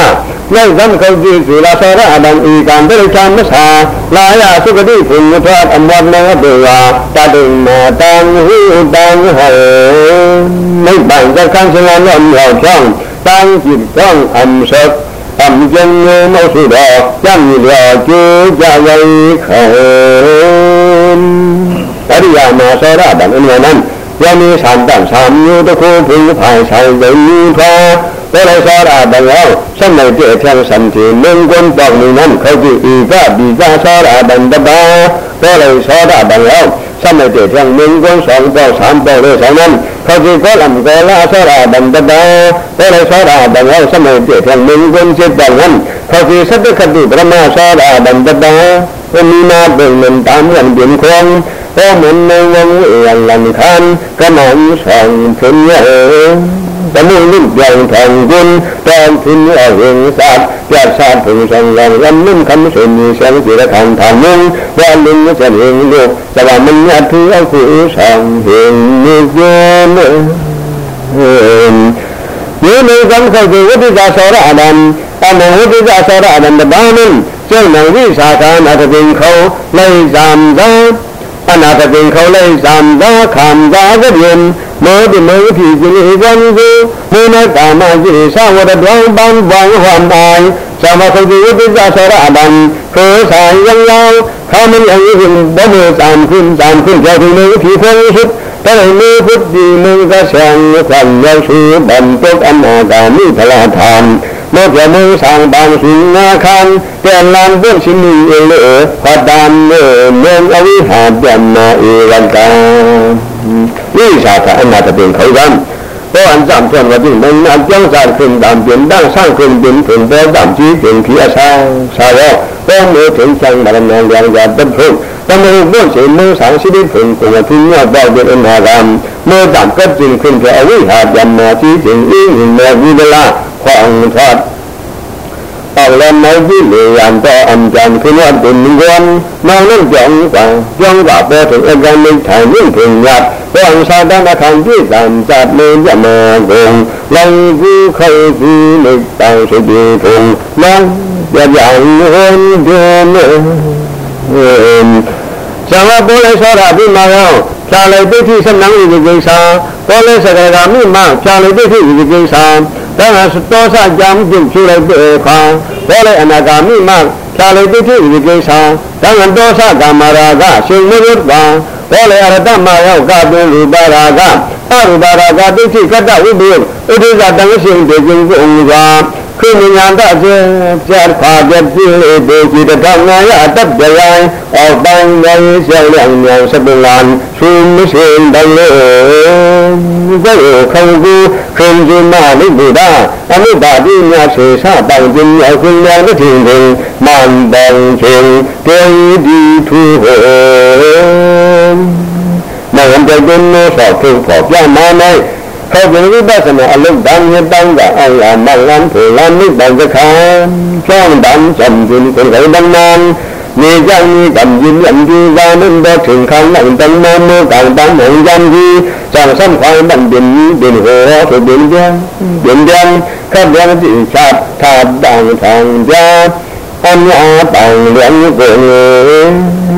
မြောက်သမကုတ်တိဇေလာသောရအတံဤကံပရိသမစ္ဆာလာယသုကတိဘုံထွတ်အမောမောတေဝတတုမေတံဟိတံဟေနိဗ္ဗာန်သက္ကံစလံတော်မြောက်ချောင်းတံจิตကြောင့်အံစောအံကျင်းမောစုတော်ကြံ့မြေတော်ကျေကြရခေအရိယာမောသောရတံအနုနံ ယောနိသံတံသာမျိုးတခုဘုဖိုင်ဆိုင်ဝိထောဘောလေသောရတံယောစမေတေထံသံတိမင်္ဂွန်ပေါနိနံခေတိဧကပိဇာသောရတံတပါဘောလေသောရတံယောစမေတေထံမင်္ဂွန်သံပေါသံပေါလေသံနံခေတိကောလံကောလာသောရတံတပါဘောလေသောရတံယောစမေတေထံမင်္ဂွန်စေတံခေတိသတ္တခတိပရမသောရတံတပါဝိနာဘုံနံတံယံပြင်းခွန် โอมินวังเอียงลันคันกระหม่อมส่องชุนเยตะมุลิ่มยังทองกุลตอนทุนเอาเองสัตว์ยาชาติผงสังลังลำนิ่มคำเสนีสังจิรคันทางมุงว่าลิงจะเห็นลูกแต่ว่ามันอัตเอาคือสังเห็นนิยมเห็นยืนในคำเข้าใจวุฒิจาสระอดันตามวุฒิจาสระอดันตะบานินเจ้าหนังวิสาการอัตเป็นเขาในสามสาม အနာကပင်ခေါလိုက်သံသာခံသာကပင်မောတိမောဖြီစိလေဝံကိုမေနကာမစေသဝရတွံပံဝံဟံတိုင်သမခုတိဝိပ္ပသရအဘံခေသာယံယောဟာမယံယိဘဘေသံခွင်သံခွင်ကြောင့်မေဖြီဖေဟိတရမေဘုဒ္ဓိမေသဆံသံယောရှိဘံတုတ်အနာဂာမိဖလာထံ မောပြမုသံပံစုနာခံတေလံပုစိနီဧလေဟတံမေမေအဝိဟာပြမဧဝကံဤသာသအနာတပင်ခောကံဘောအံဇံပြံဝတိမင်းအကြောင်းစားခွင်တံပြင်တန်းဆောင်ခွင်ပြင်ထွန်ပေတံကြီးခွင်ခီအဆောင်သာရောဘောမေထင်ဆောင်မရဏံလျံရာတတ်ဖို့တမရုပုစိမေသံရှိတိထွန်ကိုဝတိညောတော့တေအနာကံမေတံကပ်ခြင်းခွင်ပြေအဝိဟာပြမကြီးခြင်းဤမေဝိဒလား พราะมือถึงจังมารนองอย่างยาต้นพึ่งตำรวจบุญเสียมือสางชีวิตถึงคงทิ้งยอดดอกเดือนมารามเมื่อดำก็จึงขึ้นเพื่ออวิหาเปียมาชี้ถึงอีหินแม่วิเวลาของทอด Tàu lên nói với lì làm cho âm trần khi nó tình quân Nó nó chọn quả Chọn quả bơ thực em ra mình thành những thường nhạt Có ông sao đang đã thành với làm chặt lên dạ mà gồm Lòng vu khâu vu lực tạo sự bị thùng Nó dạ dạng hơn đưa nữa Sao bố lấy sao đã biết mà không ဖြာလိုက်သိသိစနံဤကိစ္စပေါ်လဲစကရာမိမဖြာလိုက်သိသိဤကိစ္စ ဒါကသောစကြံပြုဖြူလိုက်တဲ့အခါပေါ်လဲအနာဂါမိမဖြာလိုက်သိသိဤကိစ္စဒါကသောစကာမရာဂရှင်မရုတ်ပါပေါ်လေအရတမယောကတုလူပါရာကအရူပါရာကဒိဋ္ဌိကတ္တဝိပယဥဒိကတံရှင်တေခြင်းကိုဥစွာ ခိဉာဏတစေပြတ်ခါပြည့်ပြည့်ဒေจิตကငါရတတ်ကြယံအောပန်းငယ်ရှောင်းလျံမြောင်စပလန်သုမရှိတလေကိုခံကူခင်ဒီမလိဗုဒ္ဓအမိတာတိညာစေစတောင်ခြင်းရောက်ခင်များမထင်ခင်မန္တန်ချင်းတေဒီသူဟေမန္တန်တို့ဆောက်ထုတ်ပေါ်ပြမနိုင် ခေါ်ကြဝိပဿနာအလုံးတန်းရတောင်းတာအလာမလန်ထေလန်နိဗ္ဗာန်ကခံကျောင်းတန်းစံကျင်ကိုယ်တော်တန်နန်နေကြနေကံရင်ယံဒီဇာနန္ဒထင်ခံလန်တန်မောမောကံတန်မုံယံဒီစံစံခိုင်ဘန်ဒင်ဒင်ဟောသုဒင်ကြံဒင်ကြံခပ်ရံတိချတ်သာတန်သံကြ အမြာတန်လျံကို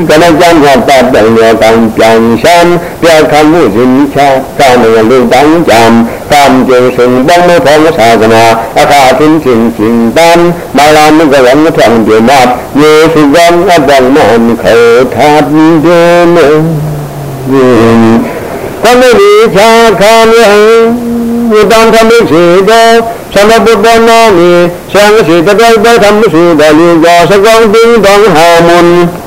ကနကြံရတတ်တယ်ရောကံပြန်ရှမ်းပြခံမှုစဉ်ချကာမလူတန်းကြံကံကျုံစုံဘုံမဖောင်းသာသနာအခါသင်ချင်းချင်းတန်မာလာမကဝံထံဒီမတ်ယေစုကံအပ္ပမံခေထာတိဒေမေ Kamili Chakhamyam Udam Kamishido Samabuddhanami Sangshita Dvaitham Sudali Yasakam Ding Dong Hamun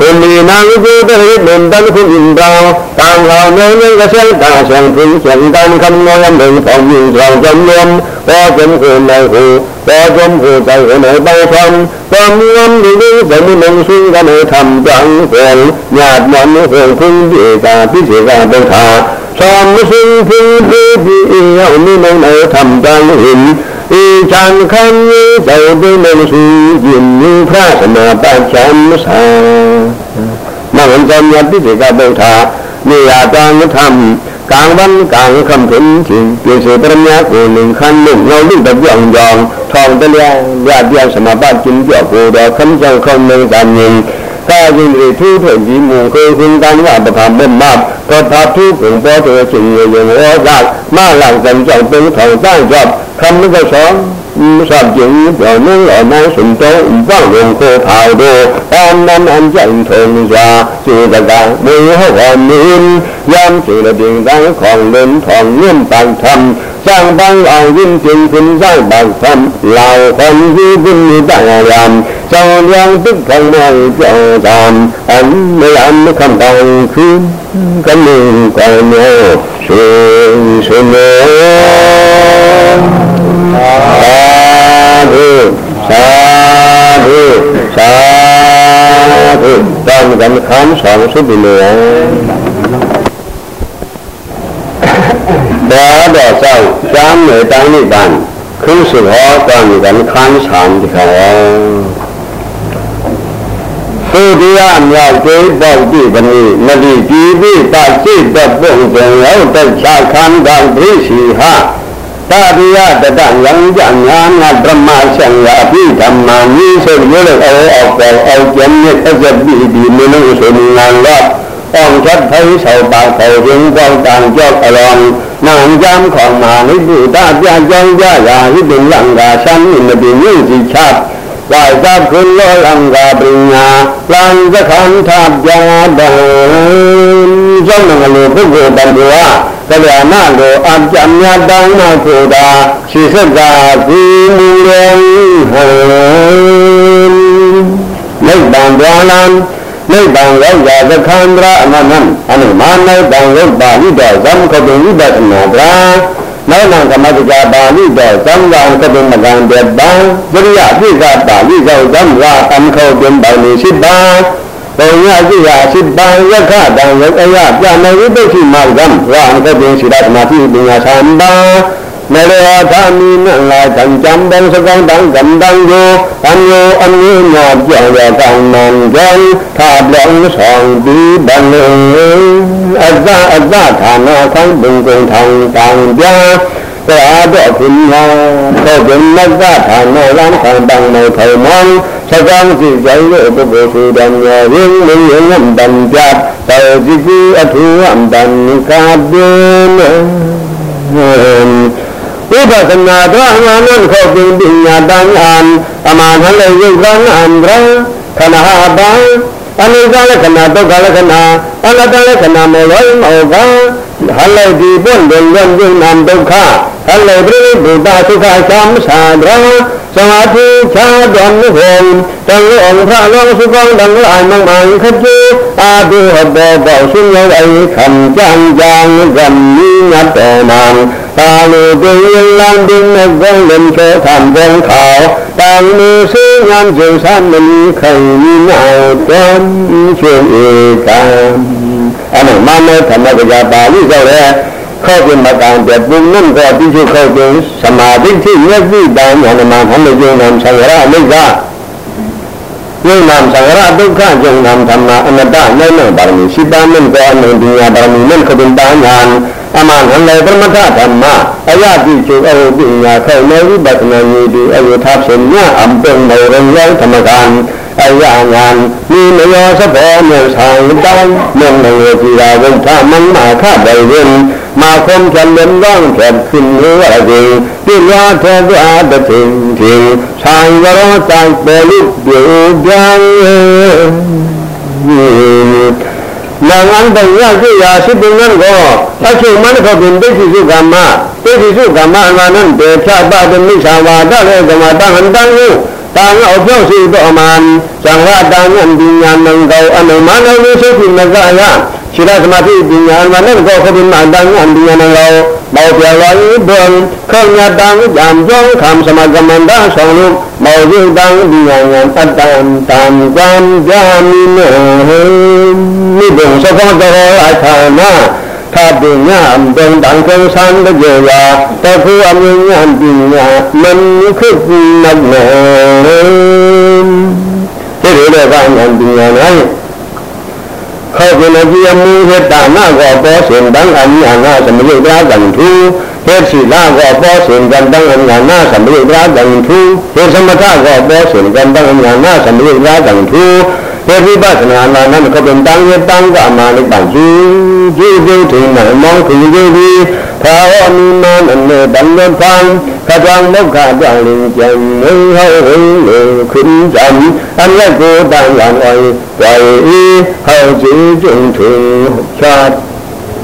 คุณมีนางกูได้เห็นดันคุณอินดาวต่างเราเนื้อเนื้อกระเซ็นตาเสียงถึงเสียงดันคำนวณหนึ่งสองยิงสองจำนวนพอจมหูในหูพอจมหูใจหูในใบทำความเงินดีดีแต่มีหนึ่งซึ่งกันในทำจังเสียงหยาดมันเสียงพึ่งดีตาพิเศษการเป็นขา สอมสิงพิงพิพิเอวมิมังเอธรรมตังหินอีจังคันยิเตปิมังสียินนิพระสมาปัจฉัมสามหันตัมยปิเสกบุธานิยาตังธรรมกลางวันกลางคำถึงถึงเปลี่ยนเสปรัญญาโกหนึ่งคันหนึ่งเราลิ้นแบบย่องยองทองตะเลียงญาติเดียวสมาบัติจินเดียวโกดอคำเจ้าคำหนึ่งจำหนึ่ง ကာယိရိထုထေကြီးမူခေခွင်ကံဝပကမမသောတာထုဘုံပေါ်တော်ရှင်ရေရောသာမလောင်စံကြောင့်သုံးထောင်တန့်ကြောင့်ခမ္မကသောสับจึงเจ้านึ่งเหล่านั้นสมโตอีกบ้างลงโคพาวดูตามนั้นอันจันทงยาสีตะกังมือหอมนินยามสีระดิ่งดังของเล่นทองเงื่อนปังทำ สองสุดเหนือบาดอเจ้าจามเหนือตั้งนิบันคือสุดหอตั้งกันคำสามที่เ ขาသူတရားမြောက်ကျေးပေါက်ပြီဗနီမလီကြည်ပြီးပါစိတ်တပ်ပုံကြံရောက်တခြားခံကံပြည့်စီဟာတာရိယတတယံကြညာနာဗြဟ္မဆံယာပိဓမ္မာနိဆိုရလို့အောအောပေါ်အောကျမ်းနဲ့အစပ်ပြီးဒီမလို့ဆိုနေ လားအောင်ชัดไทยเสาปากเขาเรื่องกองต่างจอกอลองนางจำของมาในบุตรยาจองยายาที่เป็นหลังกาชั้นอินเป็นยิ่งสิชัด วายจับคุณโลลังกาปริญญาลังจะขันทับยาดังจ้องนังโลพุโกตันเทวะကဗျာနာလိုအပြမြတ်တောင်းမှဆိုတာခြေစက်ကဒီမူရင်ဟောနိဗ္ဗာန်သွားလံ နိဗ္ဗာန်ရောက်ရာသခန္ဓာအနန္တအနုမာနိဗ္ဗာန်ရောက်ပါဠိတော်ဇံခတုဝိပဿနာတရာနောက်နောက်သမတ္တပါဠိတော်သံဃာကတုမကံတေပံဝိရိယပြည့်ကပါဠိတော်သံဃာအံခောတွင်ပါဠိရှိပါဘုံရကြည့်ရာရှိပံယက္ခတံယအယပြမေဝိတုရှိမာကံရာအကတိရှိရသမာတိပညာသံပါ နရောသာမိနလာကံကြံဘံစကံတံကံတံယောအံယောအမြုညာပြောင်းရကံမံကံသာလောင်းဆောင်ပြီးဘလေအဇအဇဌာနာခံဘုံကုံထံတံပြာသာတော့ခုနာသောဗမကဌာနလံခံတံမေထုံမံသကံစီကြိုင်လို့ပုဂ္ဂိုလ်စုတံယောရင်းမင်းယံတံပြတ်တောจิกุအထုအံတံကာပိန ဥပဒနာတော်အမှန်ခေါ်ပြီးပညာတန်အံအမှန်လည်းယုတ်ကံအံရခဏဟာပံအနိစ္စလက္ခဏာဒုက္ခလက္ခဏာအနတ္တလက္ခဏာမေလောမောကဟလိုက်ဒီပွင့်တယ်ရုံရုံနာဒုက္ခဟလိုက်ပြိဘုဒ္ဓသုခသံသာဒရสมาธิชาดอนนิพนตังองค์พระลองสุกังดังลายมังมังขจีอาดูหบเบาสุญญไอคำจังจังกัมมีงัดต่อมัง ตาลูดึงลังดึงนักวงเล่นโชว์ทำวงขาวต่างมือซื้องานจึงสามมันใครมีหนาวจนช่วยกันอันนั้นมาในธรรมะกบาลีเจ้าแล้วเข้าเป็นมาการแต่ปุงนั่นก็ที่ช่วยเข้าเป็นสมาธิที่เมื่อที่ดานอย่างมาทำในโยนำสังระไม่ได้โยนำสังระทุกข้าโยนำธรรมะอ ယုံနာသံဃာဒုက္ခယုံနာဓမ္မအနတ္တနိမပါရမီရှိပါမင်းကောအနုဒိယပါရမီမင်းခဒုံတာညာအမှန်ဟံလေပရမထဓမ္မအယတိချေအဝိပညာခောနေဝိပဿနာယေတိအယုသဖြင့်ညံအံပံမေရံယောဓမ္မကံ အရာငန်မိမယောသဘောမြံဆောင်တောင်းမြင့်နေပြီရာဝုထမမခဗေဝင်းမာခုံချံလင်းကောင်းချက်ခင်လို့ရသည်တိလာထေသွားတသိင်ဖြင့်ဆိုင်ရောဆိုင်ပေလူပြေပြန်လာငန်းတရရှိရာရှိပင်နံကိုသချုမနခပင်ဒိဋ္ဌိစုကမ္မဒိဋ္ဌိစုကမ္မအနန္တေဖြာပတမိသဝါဒလေသမတဟန္တံယော ဟုတာငောပြောစီတော်မံဇံဝတံဉာဏ်ပညာနံကောအနုမနဝိသုခိမကယရှိရသမာဓိပညာမနကောခပိမတံဉာဏ်ပညာနံကောမောပြဝါယဘုံခေညတံကြံကြောင်းခံစမကမန္တဆောင်လို့မောဇိတံပညာဉာဏ်တတံတံကံကြမိနေမိဘုံသဘောတော်အခါနာ ဖတ်ပညာံတံတံခံသံတေယတခုအမြဉာဏ်ပညာမံခုပိနတ်မေဒီလိုတဲ့ကဉာဏ်ပညာနဲ့ခောကနကြီးအမှုရတနာကောပောရှင်တံအမြာနာသမယုတ်ရာကံထူဟေရှိလာကောပောရှင်ကံတံအမြာနာသမယုတ်ရာကံထူဟေသမထကောပောရှင်ကံတံအမြာနာသမယုတ်ရာကံထူ ပေဝိပဿနာနာမကပ္ပံတံယတံကမာနိပံဇူဇူဇုထေနမောခိဇေဝိသာဝမိမန္တေတံလပံကတံမုခတံလိကျံမေဟောဝိလေခရိဇံအမြတ်ကိုတံလံဝေဝေဟောဇေဇုထေသာ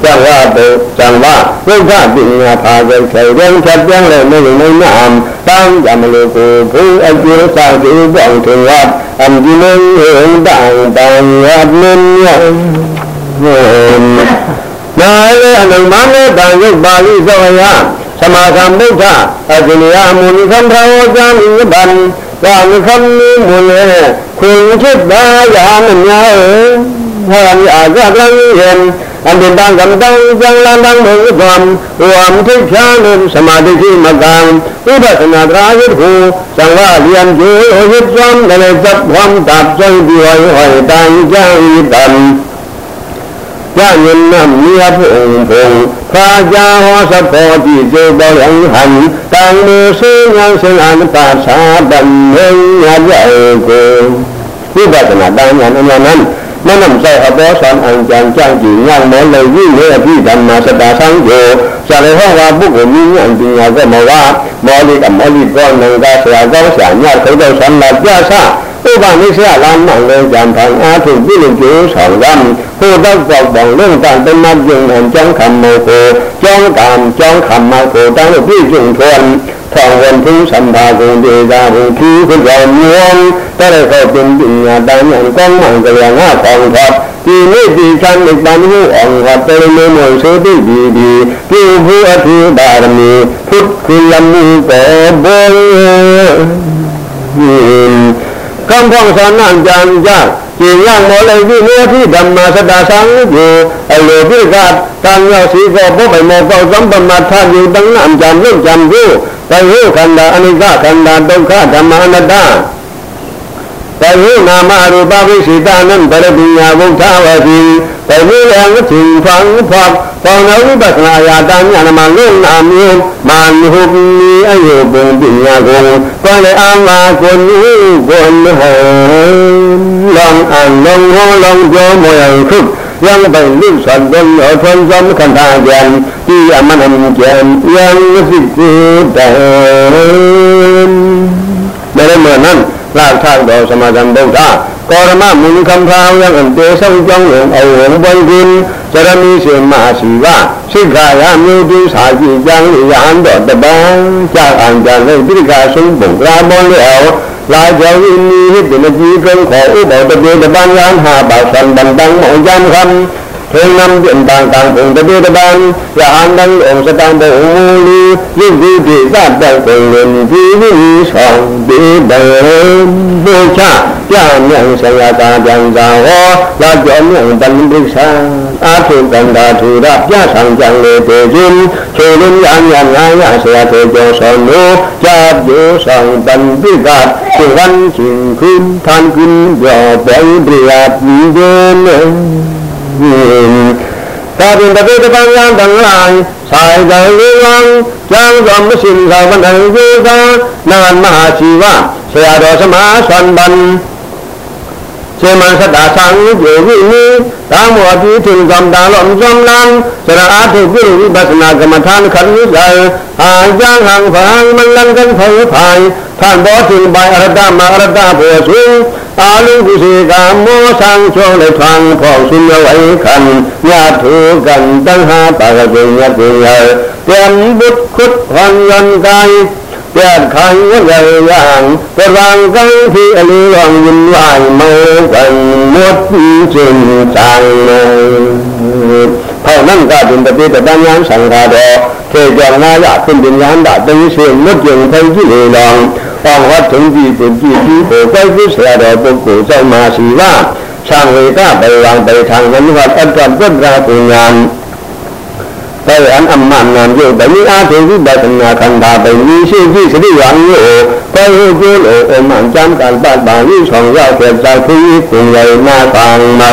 จงว่าเบิกจังว่าเรื่องข้าปิญญาพาเกิดใส่เรื่องชัดยังเลยไม่ไม่นามตั้งจำเลยกูผู้อายุสาวที่บ้องถึงวัดอันที่หนึ่งเห็นต่างต่างวัดนั้นยังนาเลยอันนั้นมันเลยต่างยุบบาลีสวัยส อันเป็นตังกำตังจังลันตังมือความรวมทิชานุสมาธิที่มากังอุปัสนาตรายุทธูสังวาเลียนเจยุทธความในจับความตับจังดีหอยหอยตังจังอีตันยาเงินนำเมียพระองค์พงพระยาหอสะพอที่เจบอยังหันตังมือซื้องานเสนานตาสาบันเฮงยาเยโกวิปัสสนาตังยานนั้น မနမ်ဆိုင်အဘောဆန်အံကြံကြံကြည်ညံမောလေဝိနေအဖြစ်ဓမ္မစတာဆံကိုဇာလေဟောဝါပုဂ္ဂိုလ်မြင့်ပညာကမောဝမောလိကမောလိဘောနံကဆရာကောင်းဆရာညတ်ခေါ်တော့ဆံလာပြဆဥပနိစ္စလာမှန်လဲကြံထံအားထုတ်ပြုလို့ကျိုးဆောင်ရမ်းဟိုတော့ပေါက်ပေါင်လုံးတန်တမတ်ကျုံံကြောင်းခံမောကိုကြောင်းကံကြောင်းခံမကိုတောင်းလို့ပြည့်စုံထွန်း ထောင်ဝန်ထုစံပါကုန်ဒေသာဘုသူခကြောင့်မြောင်းတဲ့ခေါ်ပင်ပညာတန်းညာကောင်းမှန်ကြရငါဆောင်တော်ဒီနေ့ဒီချမ်းလေးတန်မှုအောင်ကတေမေမို့ဆိုတိဒီဒီပြုဖို့အထူးပါရမီဖုတ်ခုလမှုပေါ်ဘောကံဖောင်းဆန္ဒကြံကြကျင်ရမောလည်းဒီနေ့အဖြစ်ဓမ္မစတာသံကိုအလိုပြကတန်ရောက်စီကောဘောပိမောကောသမ္ပမထယူတန်နံကြံလို့ကြံဖို့ ဘယုခန္ဓာအနိစ္စခန္ဓာဒုက္ခဓမ္မအနတ္တဘယုနာမရူပဝိစိတနံပရပညာဘုရားဝတိဘယုယံချင်းဖန်ဖောပေါဏဝိပဿနာယာတဉာဏမလုံးနာမျိုးမာနုပိအယုပုံပညာကိုကောလေအာမကိုနုကိုနဟောလောင်အလုံးဟောလောင်ကြောမောယခု ยังไปลุ่มสันเป็นเอาทนจอมขันธาแกนที่อมันำแกนยังสิกูแต่ไม่ได้เมื่อนั้นลากทางดอกสมาธิบุญท่ากรมมุนคำพาวยังอันเตสังจงหลงเอาหลงบนดินจะมีเสียมาสีว่าสิกายามีดูสาจีจังยานดอกตะบังจากอันจันเลยพิกาสงบุกราบนแล้ว လာကြောင်းဤနိဟိတမကြီးကုံခေါ်ဥပဒတေတပံယံဟာပါသံတံတံမောယံခံ เพิ่งนำเป็นบางต่างองค์ตะเบียตะบันอย่าอ่านดังองค์สตางค์องค์ลียิ่งดีดีทราบดังองค์เงินดีดีสองดีเดิมบูชาจ้าเมียงสยาตาจังจาวอลาจอมเมียงบันทึกษาอาถุกันดาธุระจ้าสังจังเลเตจินโชลุนยังยังงายาเสียเทเจสอนโนจ้าเยสังบันทึกษาสุวรรณสิงคุณทานคุณย่อไปเบียดมีเดิน บันเชมันสตาสังอยู่วินีตามหัวที่ถึงกำดาลมจมลันสระอาทุกุวิปัสนากรรมฐานขันวิจัยหางย่างห่างฝังมันลันกันเผยภายท่านบอกถึงใบอรตมาอรตาผัวสูง อาลุกุสีกามโมสังช่วงในทางพองสุนไว้ขันญาถูกันตั้งหาปากเจียเจียเตรียมบุตรคุดพันยันกายเปียดขันยังไงอย่างกระรังกันที่อลีลองยินไหวเมื่อกันหมดจริงจังเท่านั้นก็เป็นปฏิบัติปัญญาสังฆาดอเทจองนาอยากขึ้นเป็นยานดาเป็นเสียงมดยังไปที่เลลอง ပေါင်းဝတ်ထုံကြည့်ပင်ကြည့်ပြီးကိုယ်ကိုယ်ကိုဆရာတော်ပုဂ္ဂိုလ်ဆောင်မှာစီဝသံဝေကဘဝံပေထံဝိဝတ္တပ္ပဒပုညံတေအံအမန်နံယုတ်ဗိအာသေဝိပဒနာခန္ဓာဗိနိရှိတိစရိယံယုတေဟုကုလောအမံကြံကံပတ်ပါဝိဆောင်ရောက်တဲ့သာခုဤကုံဝေနာသံမေ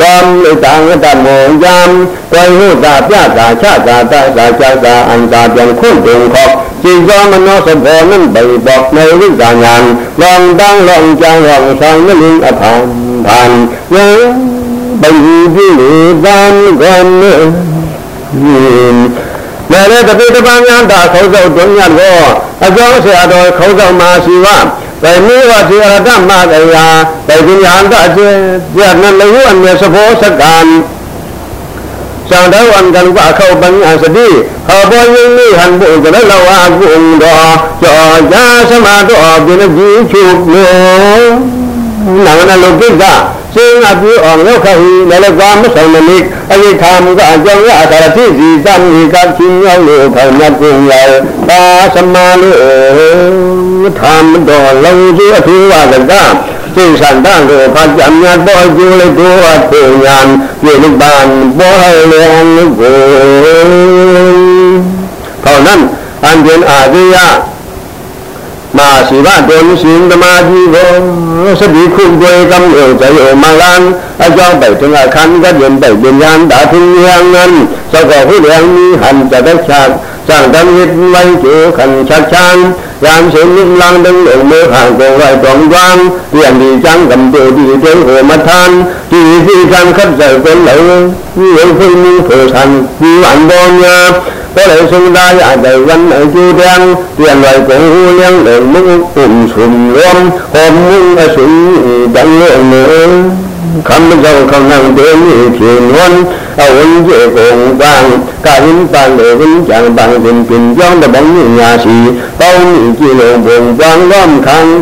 บางวิสองยาเกิดจากที่ปุ่งใหญ่มาทางใหม่จอมเลยต่างกันโมยามไปโยตาပြတာချတာတသာချတာအန္တာပြန်ခွင့်တုံခောจิตသောမနောစဘောနံပေဘောနေဝိဇာညာလောင်တန်းလောင်ကြံလောင်ဆောင်မလင်းအဖန်ဖန်ယံဘိ ဒါလည်းတပိတပန်းများတာခေါသောတွင်ရသောအကြောင်းဆရာတော်ခေါသောမှာရှိဝဗေနိဝသေရတမတရာဒေဝိယံတအကျေပြနလေဝအမြေသဘောစကံသံတော်ဝံကလူကအခောပညာစတိဟောဘောယိနိဟံဘုကလလဝါကုံတော်ကြောယာသမတော်ပြင်းကြီးချုပ်လောနာမနလောကိက စေငါပြုအောင်ရောက်ခဟိလည်းကာမဆောင်မနိအရိထာမူကအကြောင်းရအာရတိစီသံဃေကချင်းရောက်လို့ခမကုံရပါသမာလို့ထာမတော်လုံစုအထူးဝါကသိသန္တံကိုဖတ်ကြမြတ်တော်ကျိုးလေးကိုအထေညာပြေလိပန်ပေါ်လေအန်ကိုထောင်းနံအန်ပြန်အာဇီယ ชีวะโกนศีลสมาธิโกสติคุณโดยกำเอิดใจโอมาลังอาจารย์ไปถึงอาคันก็เดินไปเดินยานดาทิ้งเรื่องนั้นสกอผู้เลี้ยงมีหันจะได้ฉากสร้างดังยิดไม่เจอขันชักช้างยามเสียงนิลังดังเอิงเมื่อห่างโกงไรตองวางเปลี่ยนดีจังกำเจอดีเจอโหมาทานดีที่การขัดใจเป็นเหลวมีเอิงพึ่งมีเผื่อทันมีหวานบอนยา có lẽ sinh ra giả dày văn ở chư đen tiền lời cũng hư liên để mức cùng sùng luôn hôm nhưng ở sùng chẳng lượng nữa không biết đâu không năng đến thì thiền luôn ở quân dễ cùng vàng cả hình vàng để vinh chẳng bằng tình tình giông đã bóng những nhà sĩ bao những chi lượng vùng vàng gom khăn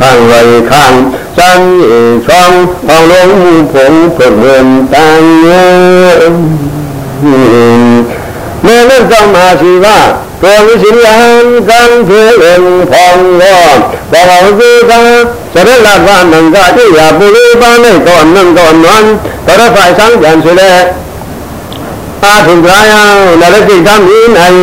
khăn lời khăn sang xoang hoàng lũng phụng phượng huyền tan nhớ မေလသမ္မာစီဝကောဝိစီယံကံဖေလံဖောင်းလောဘောဝစီကံသရလဗ္ဗနံကတိယပုရိပါနေသောအနံသောနံတရဖိုင်သံကြံစေလေ အာထုဂရာယနရတိကမိနိုင်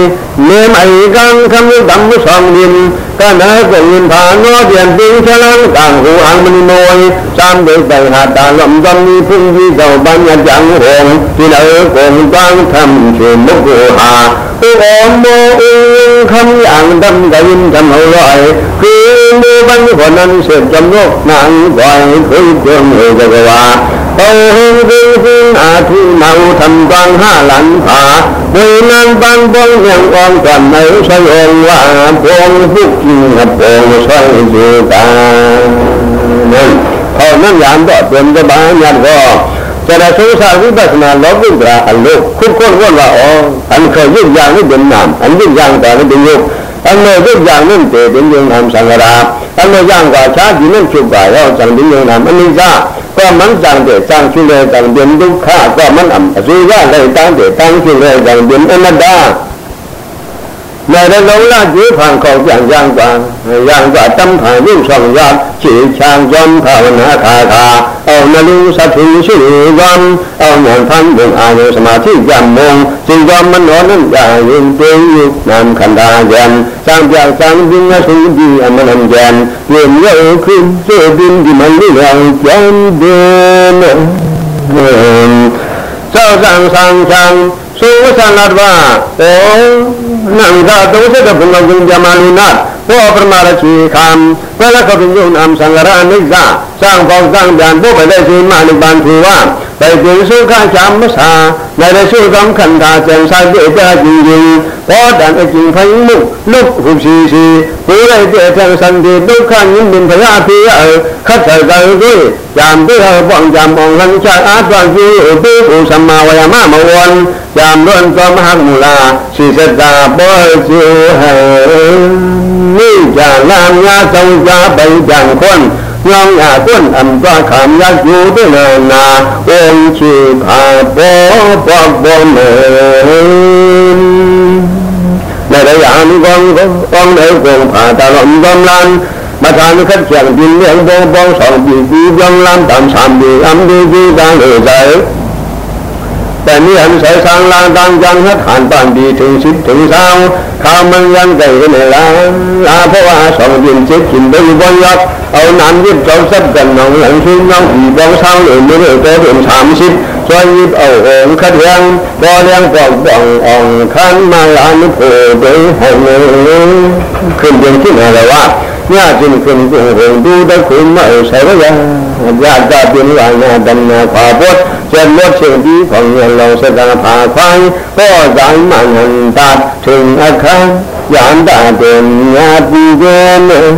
မေမိုင်ကံခမုဓမ္မဆောင်ရင်ကနာကယင်ဘာနောပြန်ပင်ချလံကံဟူအံမနိမောယသံဒေတဟာတာလမ်ဒမ္မီပုညိသောပညာကြံဟောတိနအေကောကံသံသေမကုဟာေဩမောအင်းခမ်းယံဒမ်ဂယင်ဓမ္မောရယ်ကေမေဘန်ဟောနံစေတံနောနံဝိခေတုံဟေဇဂဝါ อนเอกกว่าเอาหงคือพึ่งอาทุเมาทำกวางห้าหลันผาเมื่อนางบันบงยังอ่อนกันในสยองว่าพวงพุกกินกับพวงสวยจูตานั่นเขานั่นยามก็เป็นกบาญาติก็จะได้สุสาวิปัสนาลบุตราอันลูกคุณคนว่าว่าอ๋ออันเคยยิ่งอย่างนี้เป็นนามอันยิ่งอย่างแต่ไม่เป็นยุกอันเมื่อยิ่งอย่างนั้นเตเป็นยังนามสังฆราอันเมื่อย่างก ว่าชาตินั้นชุบกว่าเราจังเป็นยังนามอันนี้จ้าก็มันจังเดจังชุเลจังเป็นดุขะก็มันอ่ำสุยาเลยจังเดจังชุเลจังเป็นอนัตตาในระดับละจีผ่านของอย่างอย่างกว่าอย่างกว่าจำผ่านยิ่งสองยอดจีชางจอมภาวนาคาคา အောင်နှလုံးသတ္ထုရှိနေကံအောင်ဉာဏ်ဖန်ဝင်အာယုစမာธิကြံမုံစေကမနောနံကြာယင်တေယုနံခန္ဓာယံသံပြသံဝိင္သုဒီအမနံယံဝေမြေခိစေပင်ဒီမလိယံယံဒေနသောသံသံသံသုဝသနာတဝဩနံသာသုံးစက်ဘုံကုံဇမလူနာ သောပရမရရှိခံပလကပိယုံအံသံရအနိစ္စစံဘောစံဗျံဘုပလေရှိမနိဗ္ဗာန်ထေဝဘေကိစုခချာမသာနရရှိသံခန္ဓာကျံဆိုင်ဧတကြည်ရင်ဘောတံအကျင်ဖိုင်မှုလုဟုရှိရှိဘုရိုက်တဲ့ထံသံဒီဒုက္ခညင်ပင်ဘရအဖေယခတ်ဆိုင်ကံကိုယံပိဟပောင်ယံမောင်လံချာအာတောကြီးဘေကုသမ္မာဝယမမဝံယံလွန်သောမဟာမူလာရှိစတာဘောဇေဟံ นได้สู้สำคัญตาแจงสายเดชจริงจริงพอดันไอจริงพยุลุกลุกหุบชีชีผู้ได้เดชสันติดุขันยินดินพยาพีเออขัดใจกันด้วยยามที่เราป้องยามมองลังชาอาตวันที่ผู้ผู้สัมมาวายามามวนยามล้วนก็มหักมุลาสิสตาปอยจูเหนี่จะลามยาทรงจาไปจังคนยองอาต้นอันก็ขามยักอยู่ด้วยนานาองชีพาปอปอกบนเในระยะนี้กองกองในกองผ่าตลอดกำลังมาทานขัดเชียงดินเลี้ยงบองบองสองปีปียองลำตามสามปีอันดีดีดังเอ๋ยใจ แต่นี่อันใส่สร้างลางดังยังฮัดหันปานดีถึงสิบถึงสาวข้ามันยังใจในลาลาเพราะว่าสองดินเจ็ดกินไปบนยักเอาน้ำยิบเจ้าสับกันน้องหลังชิ้นน้องผีบองเศร้าเหลือไม่ได้ตัวเป็นสามสิบช่วยยิบเอาโองขัดยังบ่เลี้ยงปอกบ่องอ่องขันมาลานโผล่ไปห้องขึ้นเป็นที่ไหนแล้วว่า ညခြင်းခြင်းကိုဟောတူတခုမဲ့ဆိုင်ရရညတာပြင်းလာတဲ့တဏှာပါပေါ်ကျက်လို့ချင်းပြီးခေါင်းရလုံးစက်ကပါခိုင်းပေါ်တိုင်းမှန်တာထင်အခန်းယန္တာတင်ညာပြီးကျေလို့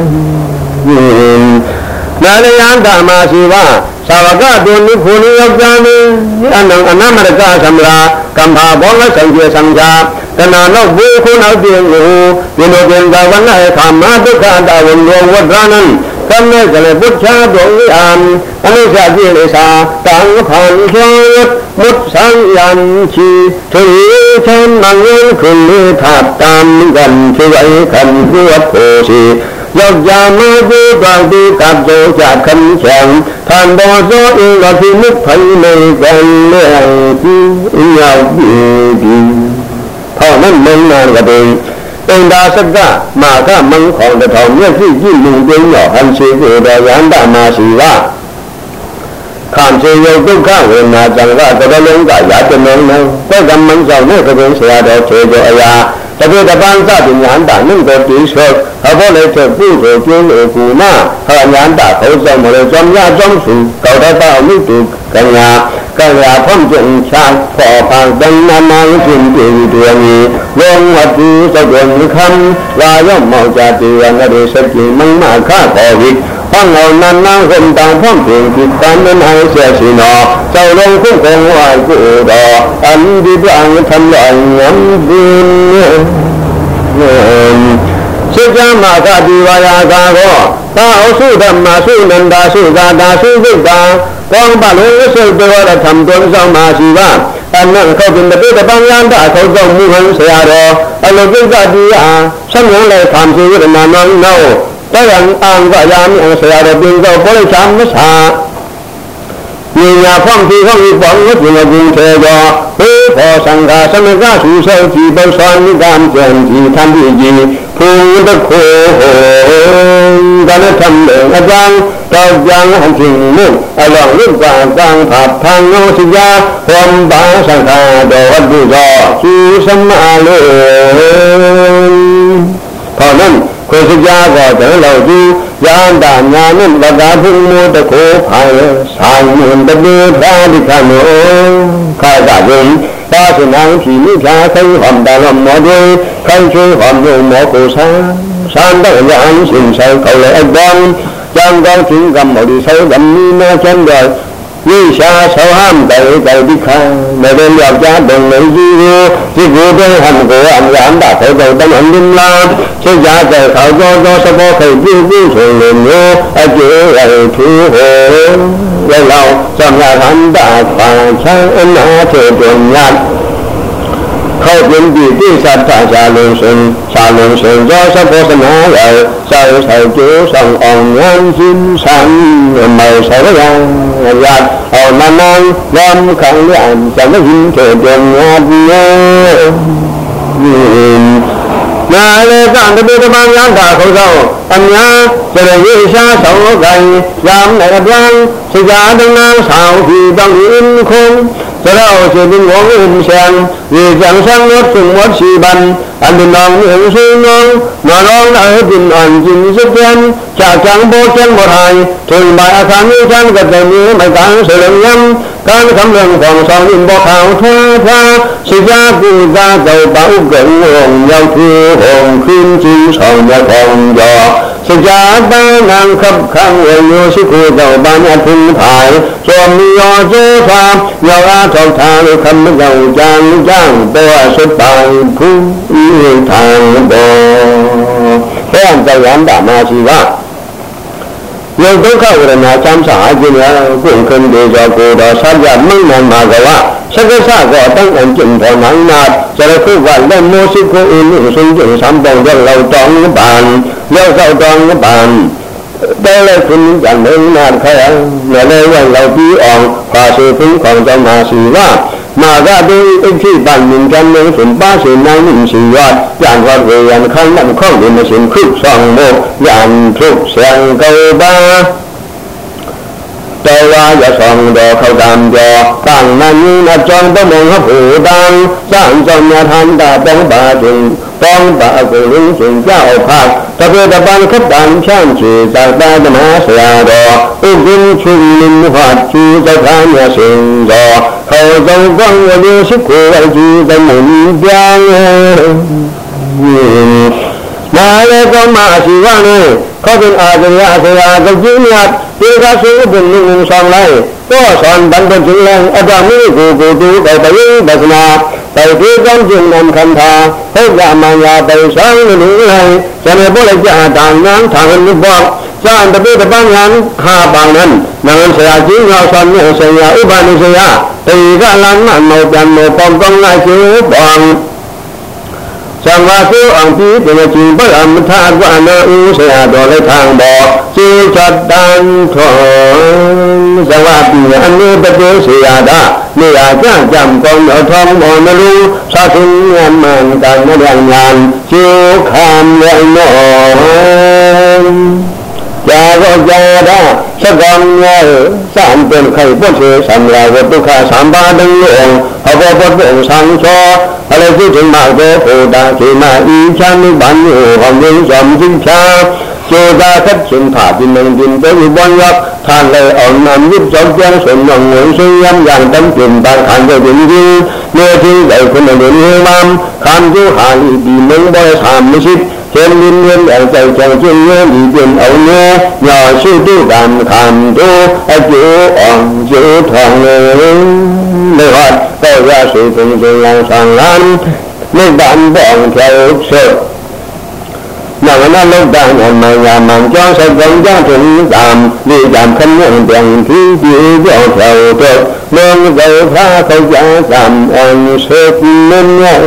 နာရယန္တာမရှိပါသာဝကတုနိခုနိယောက်ျားနေအနံအနမရကသမရာ ကမ္ဘာဘောလဆံကျေဆံသာတဏှာနောက်ဝေခုနောက်ပြင်ကိုဒီလိုပြင်သာဝနာခမဒုက္ခတာဝန်ရောဝဒနံသမ္မေကလေပုချာဒုံယံအနိစ္စပြေလေသာတံဖန်သောမုတ်ဆံယံချီထေချံမံခုလေထတံကံသေဝေခံဘုရားကိုစီ ရောက်ကြမကိုကံတိကပ်ကြောကြခဏချံသံဘောဇောဣန္ဒတိမုဖိုင်လေကံလေတိဥရောက်ပြီပြီထောင်းမင်းနာကတိတင်္ဒါစကမာကမင်းခေါင်တထောင်မျက်စိကြည့်လူသိရောဟန်ရှိစေတော်ရန္တမာရှိဝခံချေယဒုက္ခဝေနာဇံကကတလုံးကရာတမင်းနံသက္ကမံကြောင့်နဲ့သဘေဆရာတော်ထေကျော်အရာ တပေတပန်းသပညာန္တနိတော်တိသောအဘောလေးချက်ပုဇောကျိုးလေကူနာဟာညာန္တခေါ်ဆောင်မလို့ကြောင့်ရကြောင့်စုကောတတအမှုတုကညာကညာဖွင့်ကျင်ချာပေါ်ပန်းတန်နာမယခင်တေဝီတေမီလောဝတုသဒ္ဒံခံလာရောက်မောကြတေဝံရေစက်ကိမမခါတော်ဟိ ဝိฟังเอานั้นนั่งคนต่างพร้อมเพียงจิตการนั้นให้เสียสินอเจ้าลงคุ้มครองไว้กูดออันดีบางทำลายย้ำดินစိတ်ကြမှာကဒီဝါယာကာကောသာအစုဓမ္မစုနန္ဒာစုသာတာစုစိတ်တာကောင်းပါလို့စိတ်တော်ရထံတော်ဆောင်မှာရှိပါအနတ်ခောက်တင်တဲ့ပန်းရန်တာခောက်တော့မူဟန်ဆရာတော်အလုကိစ္စတိယဆက်မြင်လေခံစီရဏနောနော တယံအံကယာမိဆရာတော်ပြင်တော့ပေါ်လိုက်ချမ်းမစာပညာဖောင့်ပြီးဖောင့်ပြီးပေါ်လို့ပြင်ကူထေသောဘေဖောသံဃာသမဂဆူဆောကြည်ပု္ပ္ပာနိကံကျန်ကြည်သံပြီးကြီးဖူတခိုကနထံလေအကြံတောကြံဟံချင်းမုအလောလုကံတံဖတ်ဖန်ယောစီယာဟောဘာသံဃာတော်ဝတ္တုသောသူသမလိုခေါ်นั้ นကိုစကြကောတလောသူယန္တာညာနှင့်လကားဖုံမိုးတကိုဖိုင်ဆိုင်မင်တပိသာတိခမောခါကယုံသာစနံဖြီမိဖြာခိဟံတလမောဒေခိုင်ချွေဟံယုံမောကိုဆံသံတယံရှင်ဆိုင်ကောလေအတံကျန်ကောင်းချင်းကမောဒီဆောဓမ္မိနာချမ်းတော် ဝိရှာသောဟံတေတေတိခံမေတ္တယောက်ျားတုံလေးကြီးကိုဒီကိုတဲ့ဟံကိုအမြတ်တာသောတောတမန်ဒင်လာစိတ်ကြတဲ့ခေါကြောသောသဘောခိတ်ပြုပြုဆိုလိုမျိုးအကျေရထူဟောလောလောသမယဟန္တာပန်ချံအနာထေတုံည 后边的第三大下龙神，下龙神叫什么什么来？下一首就上昂安金山，没什么人呀，哦那么两看两，咱们今天就那边，嗯，那来咱这边的帮养大口罩，咱们这里一下手干，养那个庄，谁家的那少去当银空。 สระโอสิบิงโงอิมเชียงวีจังสังรถถึงวัดสีบันอันดินองเห็นซีนองนอนองได้ดินอ่อนจินสุเพียนจากจังโบเชียงบทไทยถึงบายอาคารนี้ท่านก็จะมีไม่ต่างเสริมย้ำการคำเรื่องของสองอินบอกข่าวทั่วฟ้าสิยาปูตาเก่าเป่าเก่งวงยาวทือหงขึ้นจีสองยาทองยอ สิยาบ้านางขับข้างเวโยสิคูเก่าบ้านอาทินผายส่วนมียอเจ้าทามยาวอาทองทางคำเก่าจางจ้างตัวสุดตายผู้ทางบ่แค่ใจยันดามาชีวะ ယုတ်ဒုက္ခဝရဏချမ်းစာအကျဉ်းရကုံခံဒေဇောကိုတော်ဆက်ရမင်းနံမာကဝစကစကောတန်အကျင့်တော်နန်းနာဇရခုကလက်မောစိကိုအင်းဆုံးကျစံပောင်းတဲ့လောက်တောင်းပန်ရောက်တော့တောင်းပန်တဲလဲခုန်ကြံနေနာခရနယ်လဲရောက်လောက်ပြီးအောင်ပါစေဖုံးကောင်ကြောင့်မှာစီ ကမာကတိအဖြစ်ပန်မြင်ကြံနေစွန်ပါစေနိုင်မြင်စီရကြံရဝေယံခိုင်းနခေါင်းနေမရှင်ခုဆောင်မို့ယံထုဆံကောပါ တောဝါရဆောင်တော်ခောက်တံကျော်တန်နညင်းအကြောင်းတမုံဟဘူတံစံကြောင့်မြတ်ဟန္တာတောင်းပါခြင်းတောင်းပါကိုရင်းရှင်ကြောက်ဖတ်တပေတပံခတ်တံဖြန့်ချေသတ္တဓမ္မဆရာတော်ဥပ္ပင်းချွေလင်းဟတ်ချူသက္ခာမြရှင်တော်ခေါ်ဆုံးကောင်းဝေရှိခိုးဝကြည်သမုန်ပြောင်း နာလေကောမရှိပါနဲ့ခေါ်တဲ့အာဇရာဆရာကကြီးမြတ်ဒီကဆိုဘုံလုံးဆောင်လိုက်တော့ဆန်တန်တဲ့ကျင်းလန်အတမီကိုကိုတူတဲ့တယေဒသနာတိုင်ဒီကံကျင်းနံခန္ဓာဟုတ်ကမန်ယာတိုင်ဆောင်လူလိုက်ဇနေပေါ်လိုက်ကြတာနန်းထာဝရဘောစံတပိတပန်းညာဟာပန်နံနံဆရာကြီးငေါဆောင်မြဆရာဥပနိဆရာတေကလန်မမောပြန်မောပေါကောင်းလိုက်ကျေပံ သံဃာကိုအောင်ပြီးတကယ်ချင်းပရမထကွာနောဥဆရာတော်လက်ခံပေါ်စေချတန်ထောဇဝပိအနုပတေဆရာတာနေရာကြကြံကောင်းတော်ထောင်းမောနလူသာသညမန်ကံမရညာကျိုးခံရနော ကြာတော့ကြာတာစ สกองเงาสามเป็นไข่ปวดเสือสัมราวัตุขาสามบาดังหลวงพระพุทธองค์สังชออะไรที่ถึงมาโกโพดาที่มาอีชานิบันอยู่ของยังจอมจิงชาโจดาทัดชินผ่าดินนดินไปอุบลยักท่านเลยอ่อนนำยิบจอมเจ้าสนองหงซึ่งย้ำอย่างตั้งจินบางขันจะเป็นดีเมื่อที่ใหญ่คนหนึ่งเฮือมามคำจูหาลีดีมึงบ่อยสามไม่ชิ ด thiên liên liên ở trời trời chuyên nhớ đi tiền ấu nhớ nhỏ sư tu đàn khảm tu ở chữ on chữ thoảng nơi hoạt cầu ra sự tình tình lòng sàng lan nên bạn bọn theo sợ nào nó lâu đàn hồn mà nhà mạng cho sẽ vẫn ra thịnh đàm đi đàm không nhận tiền thi chữ vào theo trượt nên dấu pha không giá đàm on sớt nên nhau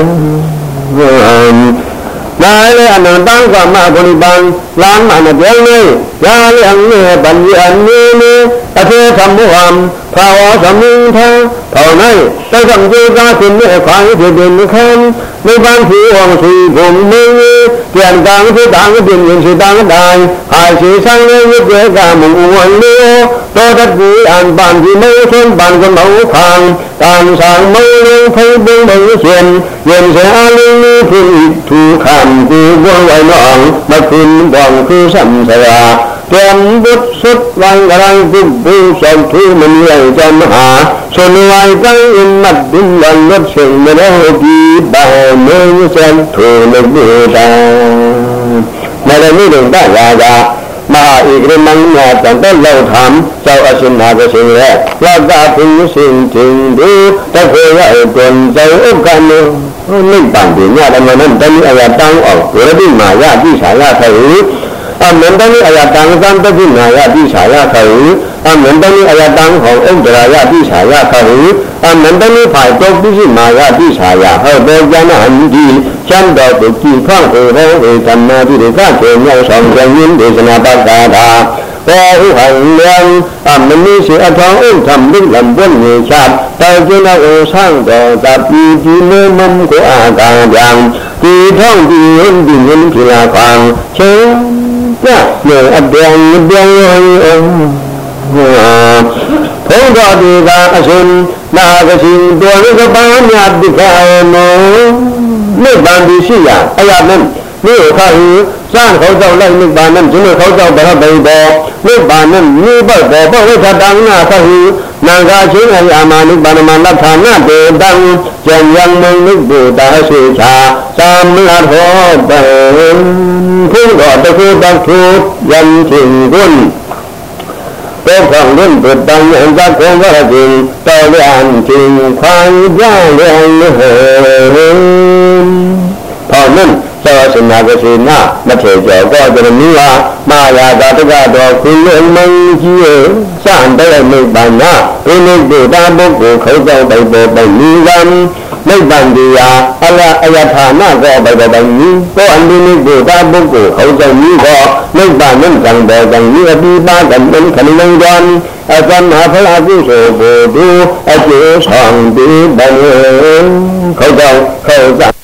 နာ လေအနန္တကမဘုရိပံလာမနပြောင်းနေရာလျံနေပဉ္ဇအနည်းနေအထေသမုဟံဘာဝသမုထံထောင်း၌တောကံကျေကားခြင်းနဲ့ခွာရဖြစ်တဲ့ခံနိဗ္ဗာန်ဖြစ်အောင်ရှိကုန်နေ ပြန်ကံဖြစ်တာပြင်းရင်ရှိတာတိုင်းအာရှိဆိုင်နေဝိတေကမုံဝန်လေးတောတတိအံပန်ဒီမေသွန်ပန်ကမောခံတန်ဆောင်မေလုံးဖိဘုံမေရှင်ရင်စေအလုံးလေးဖြစ်ထူခံကူဘဝဝနောင်မခွင်ဘောင်ခုဆမ်စရာ တံဘုသုဝံဂရံကုဘူသောသူမနိယံဇမဟာသနဝိကံအမတ်ဒိလလောစေမရောတိဘာမေသံသူလဘေတံမရမိတုတ္တရာကမဟာဧကရမဏနာတံတလောထံသောအရှင်နာကရှင်ရဲ့လောကဘုညစင်တင်ဒီတခေရဧတံဇောဥက္ကမေနိဗ္ဗာန်ဒီညတမနံတမိအယတံအောဝရတိမာယတိသာယသေ တောပိစိမာယတိခြာယဟောတောဇနဟံတိချမ်းတော်တုကြည်ဖောင်းဟေဟောဧကမ္မာတိရကကျေမြောက်ဆောင်ခြင်းယင်းဒေသနာပက္ခတာပေါ်ဟုဟံလံအမနိစေအထောင်းဥထံမိလံပွင့်နေချတောကျင်းတော်ဆန့်တော်သပိတိမေမံကိုအာကံကြံဒီထောင်းဒီယင်းဒီယင်းဖြစ်လာခံချ င်းပြနေအပြောင်းပြောင်းရောဘုရားတော်ဒီကအရှင်နာဂရှင်တော်ရကပန်းမြတ်ဒီခေနောနိဗ္ဗာန်ဒီရှိရအရာ နဲ့မြို့ခါဟူစံခေါကြောက်လိုက်နိဗ္ဗာန်နဲ့ကျွန်တော်ခေါကြောက်ဗရဗိဒောနိဗ္ဗာန်နဲ့မြေပတ်တော်ဘဝိသတံနာခဟူနာဂာချင်းအရာမနိဗ္ဗာန်မလထာနတေတံကျန်ယံမနိဗ္ဗုတာရှိချာသမလထောပံခုတော်တခုတခုယံချင်းကွန်းတောခေါင်လွန်းတုတံယံသကောဝရတိတောလျံချင်းခွန်ကြလျံဟေဟောနံ သောစနာကစေနာမထေကျော်ကောတရမီဝါမာယာတာတကတော်ကုလမံကြီးရဲ့စံတဲ့နိဗ္ဗာန်ဘုနိဗ္ဗာန်ပုဂ္ဂိုလ်ခေါ်ကြောက်ပိုက်ပေါ်ပိုက်နိဗ္ဗာန်နိဗ္ဗာန်တရားအလအယထာနာကောပိုက်ပေါ်ပိုက်နိသောအန္တိနိဗ္ဗာန်ပုဂ္ဂိုလ်ခေါ်ကြောက်နိကောနိဗ္ဗာန်နဲ့ကံတော်ကံဤအပိပါကံခဏိနံတော်အသမ္မာဖလာကုသိုလ်ဘုဒ္ဓအကျိုးဆောင်ပြီးဘယ်ခေါ်ကြောက်ခေါ်ကြောက်